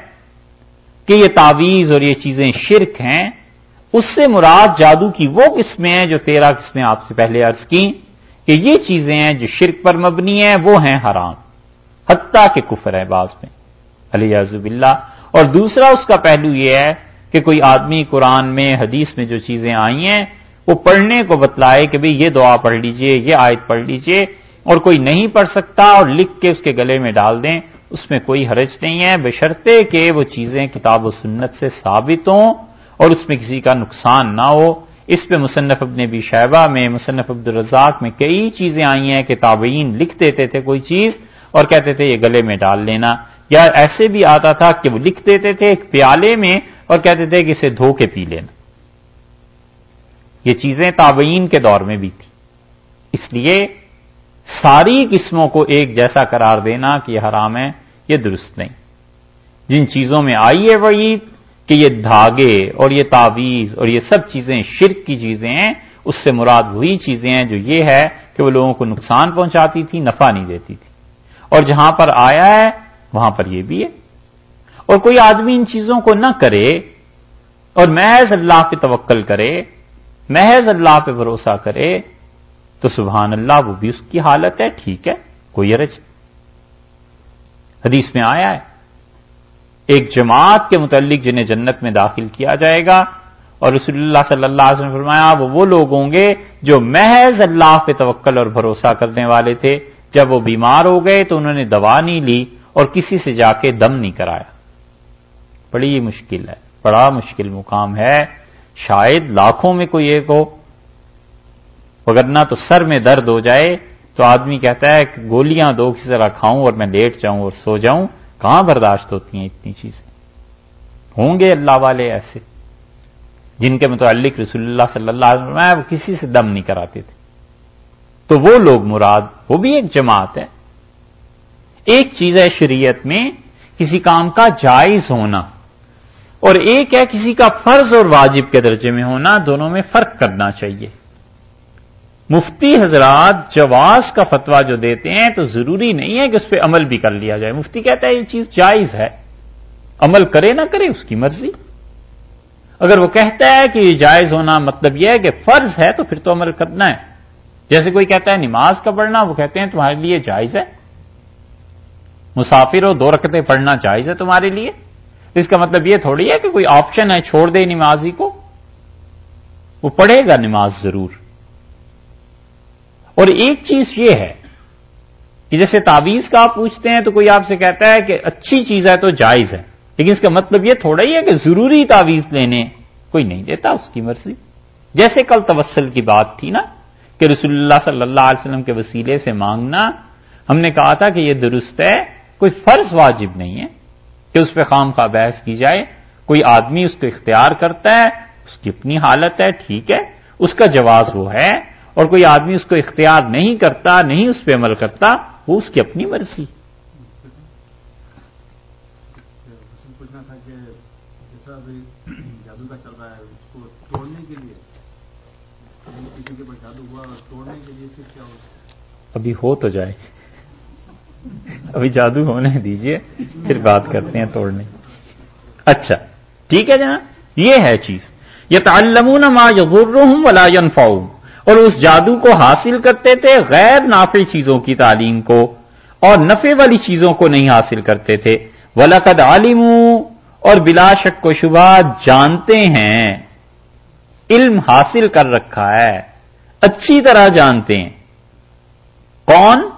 کہ یہ تعویز اور یہ چیزیں شرک ہیں، اس سے مراد جادو کی وہ قسمیں ہیں جو تیرہ قسمیں آپ سے پہلے عرض کی کہ یہ چیزیں ہیں جو شرک پر مبنی ہیں، وہ ہیں حرام۔ حتیٰ کہ کفر ہے بعض میں۔ علی عزب اللہ اور دوسرا اس کا پہلو یہ ہے کہ کوئی آدمی قرآن میں، حدیث میں جو چیزیں آئی ہیں، وہ پڑھنے کو بتلائے کہ بھئی یہ دعا پڑھ لیجیے، یہ آیت پڑھ لیجیے، اور کوئی نہیں پڑھ سکتا اور لکھ کے اس کے گلے میں ڈال دیں، اس میں کوئی حرج نہیں ہے بشرطے کہ وہ چیزیں کتاب و سنت سے ثابت ہوں اور اس میں کسی کا نقصان نہ ہو۔ اس پہ مصنف ابن بھی شہبہ میں، مصنف عبد الرزاق میں کئی چیزیں آئی ہیں کہ تابعین لکھ دیتے تھے کوئی چیز اور کہتے تھے یہ گلے میں ڈال لینا۔ یا ایسے بھی آتا تھا کہ وہ لکھ دیتے تھے ایک پیالے میں اور کہتے تھے کہ اسے دھو کے پی لینا۔ یہ چیزیں تابعین کے دور میں بھی تھی اس لیے ساری قسموں کو ایک جیسا قرار دینا کہ یہ حرام ہے، یہ درست نہیں۔ جن چیزوں میں آئی ہے وعید کہ یہ دھاگے اور یہ تعویز اور یہ سب چیزیں شرک کی چیزیں ہیں، اس سے مراد وہی چیزیں ہیں جو یہ ہے کہ وہ لوگوں کو نقصان پہنچاتی تھی، نفع نہیں دیتی تھی۔ اور جہاں پر آیا ہے، وہاں پر یہ بھی ہے۔ اور کوئی آدمی ان چیزوں کو نہ کرے اور محض اللہ پہ توکل کرے، محض اللہ پہ بھروسہ کرے، تو سبحان اللہ وہ بھی اس کی حالت ہے، ٹھیک ہے، کوئی عرج حدیث میں آیا ہے، ایک جماعت کے متعلق جنہیں جنت میں داخل کیا جائے گا، اور رسول اللہ صلی اللہ علیہ وسلم فرمایا، وہ وہ لوگ ہوں گے جو محض اللہ پہ توکل اور بھروسہ کرنے والے تھے۔ جب وہ بیمار ہو گئے تو انہوں نے دوا نہیں لی اور کسی سے جا کے دم نہیں کرایا۔ بڑی مشکل ہے، بڑا مشکل مقام ہے۔ شاید لاکھوں میں کوئی ایک ہو وگرنہ تو سر میں درد ہو جائے۔ تو آدمی کہتا ہے کہ گولیاں دو کسی طرح کھاؤں اور میں لیٹ جاؤں اور سو جاؤں۔ کہاں برداشت ہوتی ہیں اتنی چیزیں؟ ہوں گے اللہ والے ایسے۔ جن کے متعلق رسول اللہ صلی اللہ علیہ وسلم وہ کسی سے دم نہیں کراتے تھے۔ تو وہ لوگ مراد، وہ بھی ایک جماعت ہے۔ ایک چیز ہے شریعت میں، کسی کام کا جائز ہونا۔ اور ایک ہے کسی کا فرض اور واجب کے درجے میں ہونا، دونوں میں فرق کرنا چاہیے۔ مفتی حضرات جواز کا فتوا جو دیتے ہیں تو ضروری نہیں ہے کہ اس پہ عمل بھی کر لیا جائے۔ مفتی کہتا ہے یہ چیز جائز ہے۔ عمل کرے نہ کرے، اس کی مرضی۔ اگر وہ کہتا ہے کہ یہ جائز ہونا مطلب یہ ہے کہ فرض ہے تو پھر تو عمل کرنا ہے۔ جیسے کوئی کہتا ہے نماز کا پڑھنا، وہ کہتے ہیں تمہارے لیے جائز ہے۔ مسافر ہو، دو رکھتے پڑھنا جائز ہے تمہارے لیے۔ اس کا مطلب یہ تھوڑی ہے کہ کوئی آپشن ہے، چھوڑ دے نمازی کو۔ وہ پڑھے گا نماز ضرور۔ اور ایک چیز یہ ہے کہ جیسے تعویذ کا آپ پوچھتے ہیں تو کوئی آپ سے کہتا ہے کہ اچھی چیز ہے تو جائز ہے۔ لیکن اس کا مطلب یہ تھوڑا ہی ہے کہ ضروری تعویذ لینے کوئی نہیں دیتا، اس کی مرضی۔ جیسے کل توسل کی بات تھی نا، کہ رسول اللہ صلی اللہ علیہ وسلم کے وسیلے سے مانگنا، ہم نے کہا تھا کہ یہ درست ہے، کوئی فرض واجب نہیں ہے۔ کہ اس پہ خام خواہ بحث کی جائے کوئی آدمی اس کو اختیار کرتا ہے اس کی اپنی حالت ہے ٹھیک ہے اس کا جواز وہ ہے اور کوئی آدمی اس کو اختیار نہیں کرتا نہیں اس پہ عمل کرتا وہ اس کی اپنی مرضی۔ ابھی ہو تو جائے۔ ابھی جادو ہونے دیجیے، پھر بات کرتے ہیں توڑنے۔ اچھا ٹھیک ہے جناب؟ یہ ہے چیز۔ یہ تعلمون ما یغرہم ولا ینفعہم۔ اور اس جادو کو حاصل کرتے تھے غیر نافع چیزوں کی تعلیم کو، اور نفع والی چیزوں کو نہیں حاصل کرتے تھے۔ ولقد عالم اور بلا شک و شبہ جانتے ہیں۔ علم حاصل کر رکھا ہے۔ اچھی طرح جانتے ہیں۔ کون؟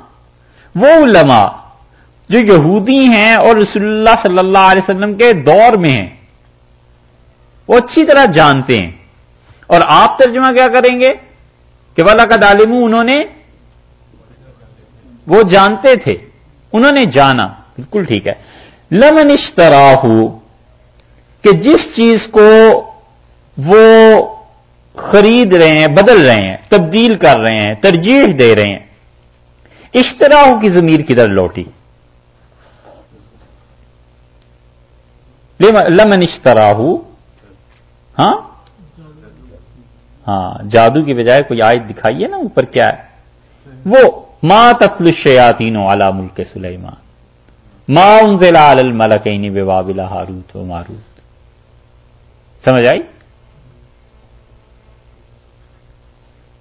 وہ علماء۔ جو یہودی ہیں اور رسول اللہ صلی اللہ علیہ وسلم کے دور میں ہیں، وہ اچھی طرح جانتے ہیں۔ اور آپ ترجمہ کیا کریں گے؟ کہ والا کا دالم انہوں نے وہ جانتے تھے، انہوں نے جانا۔ بالکل ٹھیک ہے۔ لمن اشتراہ کہ جس چیز کو وہ خرید رہے ہیں، بدل رہے ہیں، تبدیل کر رہے ہیں، ترجیح دے رہے ہیں اشتراہ کی ضمیر کدھر لوٹی؟ لمن اشتراہ ہاں؟ ہاں جادو کی بجائے کوئی آیت دکھائیے نا اوپر کیا ہے؟ وہ ما تتل الشیاطین علی ملک سلیمان. ما انزل علی الملکین ببابل ہاروت و ماروت. سمجھ آئی؟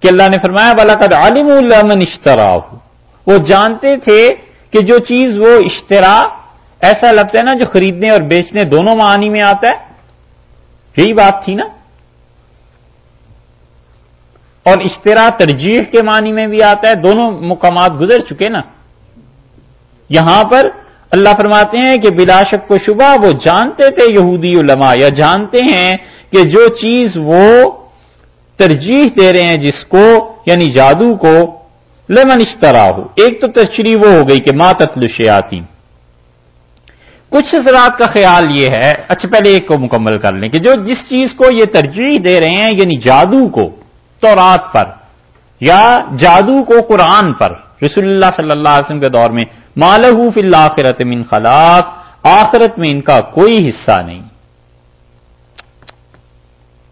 کہ اللہ نے فرمایا والا قد عالم من اشترا وہ جانتے تھے کہ جو چیز وہ اشترا ایسا لگتا ہے نا جو خریدنے اور بیچنے دونوں معنی میں آتا ہے؟ یہی بات تھی نا؟ اور اشترا ترجیح کے معنی میں بھی آتا ہے، دونوں مقامات گزر چکے نا؟ یہاں پر اللہ فرماتے ہیں کہ بلا شک و شبہ وہ جانتے تھے یہودی علماء، یا جانتے ہیں کہ جو چیز وہ ترجیح دے رہے ہیں جس کو یعنی جادو کو، لمن اشترا ہو ایک تو تشریح وہ ہو گئی کہ ماتل آتی کچھ حضرات کا خیال یہ ہے اچھا پہلے ایک کو مکمل کر لیں کہ جو جس چیز کو یہ ترجیح دے رہے ہیں یعنی جادو کو، تورات پر، یا جادو کو قرآن پر، رسول اللہ صلی اللہ علیہ وسلم کے دور میں مالہ فی اللہ من خلاق، آخرت میں ان کا کوئی حصہ نہیں۔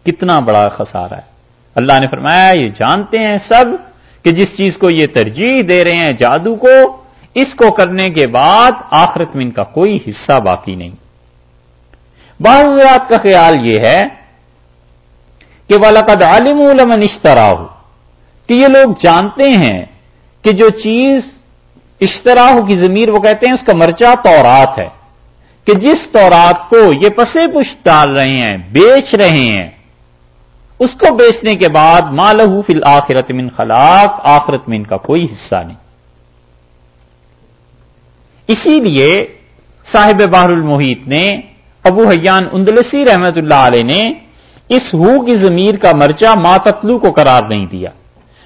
کتنا بڑا خسارہ ہے۔ اللہ نے فرمایا، یہ جانتے ہیں سب کہ جس چیز کو یہ ترجیح دے رہے ہیں جادو کو اس کو کرنے کے بعد آخرت میں ان کا کوئی حصہ باقی نہیں۔ بعض حضرات کا خیال یہ ہے کہ والد عالم علم اشتراہ کہ یہ لوگ جانتے ہیں کہ جو چیز اشتراہ کی ضمیر وہ کہتے ہیں اس کا مرچہ تورات ہے۔ کہ جس تورات کو یہ پسے پشت ڈال رہے ہیں، بیچ رہے ہیں، اس کو بیچنے کے بعد مالہ فی الآخرت من خلاق، آخرت میں ان کا کوئی حصہ نہیں۔ اسی لیے صاحب بحر المحیط نے ابو حیان اندلسی رحمت اللہ علیہ نے اس ہو کی ضمیر کا مرچہ ماتتلو کو قرار نہیں دیا۔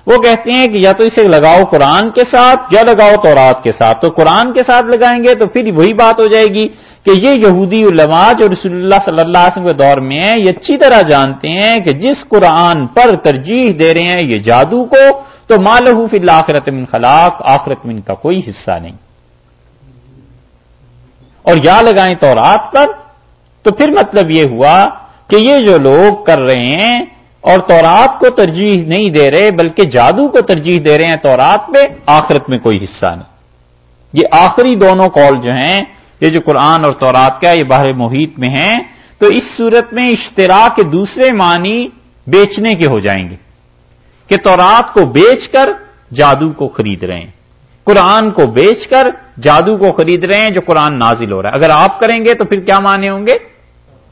وہ کہتے ہیں کہ یا تو اسے لگاؤ قرآن کے ساتھ یا لگاؤ تورات کے ساتھ۔ تو قرآن کے ساتھ لگائیں گے تو پھر وہی بات ہو جائے گی کہ یہ یہودی علماء جو رسول اللہ صلی اللہ علیہ وسلم کے دور میں ہیں، یہ اچھی طرح جانتے ہیں کہ جس قرآن پر ترجیح دے رہے ہیں یہ جادو کو، تو مالہ فی الآخرت من خلاق، آخرت من کا کوئی حصہ نہیں۔ اور یا لگائیں تورات پر، تو پھر مطلب یہ ہوا کہ یہ جو لوگ کر رہے ہیں اور تورات کو ترجیح نہیں دے رہے، بلکہ جادو کو ترجیح دے رہے ہیں تورات پہ آخرت میں کوئی حصہ نہیں۔ یہ آخری دونوں کال جو ہیں، یہ جو قرآن اور تورات کا، یہ باہر محیط میں ہیں، تو اس صورت میں اشتراک کے دوسرے معنی بیچنے کے ہو جائیں گے کہ تورات کو بیچ کر جادو کو خرید رہے ہیں۔ قرآن کو بیچ کر جادو کو خرید رہے ہیں جو قرآن نازل ہو رہا ہے۔ اگر آپ کریں گے تو پھر کیا معنی ہوں گے؟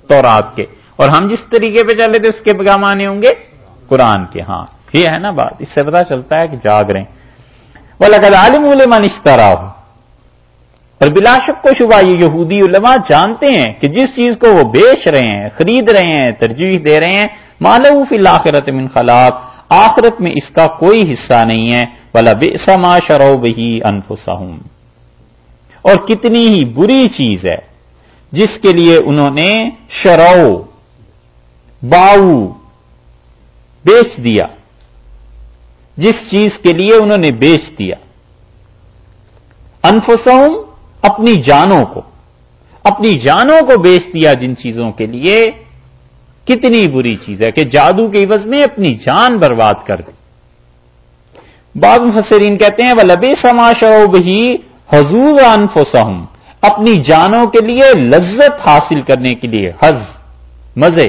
تورات کے۔ اور ہم جس طریقے پہ چل رہے تھے، اس کے کیا معنی ہوں گے؟ قرآن کے۔ ہاں یہ ہے نا بات۔ اس سے پتا چلتا ہے کہ جاگ رہے ہیں۔ وہ لگا عالم علمان اس ہو اور بلا شک کو شبہ یہ یہودی علماء جانتے ہیں کہ جس چیز کو وہ بیچ رہے ہیں، خرید رہے ہیں، ترجیح دے رہے ہیں مالو فی الآخرت من خلاق۔ آخرت میں اس کا کوئی حصہ نہیں ہے۔ بلا بے سما شرو بہی انفسہم اور کتنی ہی بری چیز ہے جس کے لیے انہوں نے شرو باؤ بیچ دیا، جس چیز کے لیے انہوں نے بیچ دیا۔ انفسوم اپنی جانوں کو، اپنی جانوں کو بیچ دیا جن چیزوں کے لیے کتنی بری چیز ہے کہ جادو کے عوض میں اپنی جان برباد کر دی۔ بعض مفسرین کہتے ہیں وہ لبے سما شعب ہی حضور انفسہم اپنی جانوں کے لیے لذت حاصل کرنے کے لیے حز مزے،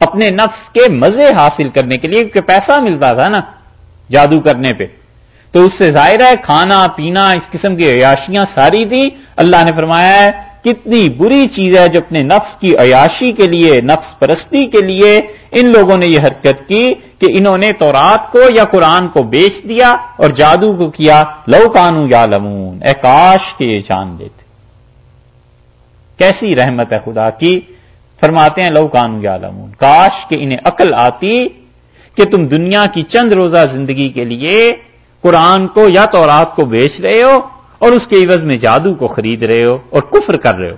اپنے نفس کے مزے حاصل کرنے کے لیے، کیونکہ پیسہ ملتا تھا نا، جادو کرنے پہ۔ تو اس سے ظاہر ہے، کھانا، پینا، اس قسم کی عیاشیاں ساری تھیں۔ اللہ نے فرمایا ہے کتنی بری چیز ہے جو اپنے نفس کی عیاشی کے لیے، نفس پرستی کے لیے ان لوگوں نے یہ حرکت کی کہ انہوں نے تورات کو یا قرآن کو بیچ دیا اور جادو کو کیا، لو کانو یا لمون اے کاش کے یہ جان لیتے۔ کیسی رحمت ہے خدا کی؟ فرماتے ہیں لو کانو یا لمون کاش کہ انہیں عقل آتی کہ تم دنیا کی چند روزہ زندگی کے لیے قرآن کو یا تورات کو بیچ رہے ہو۔ اور اس کے عوض میں جادو کو خرید رہے ہو اور کفر کر رہے ہو۔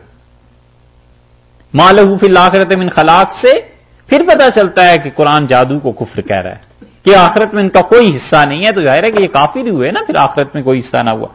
مالہ فی الآخرت من خلاق سے پھر پتا چلتا ہے کہ قرآن جادو کو کفر کہہ رہا ہے۔ کہ آخرت میں ان کا کوئی حصہ نہیں ہے، تو ظاہر ہے کہ یہ کافی ہوئے نا، پھر آخرت میں کوئی حصہ نہ ہوا۔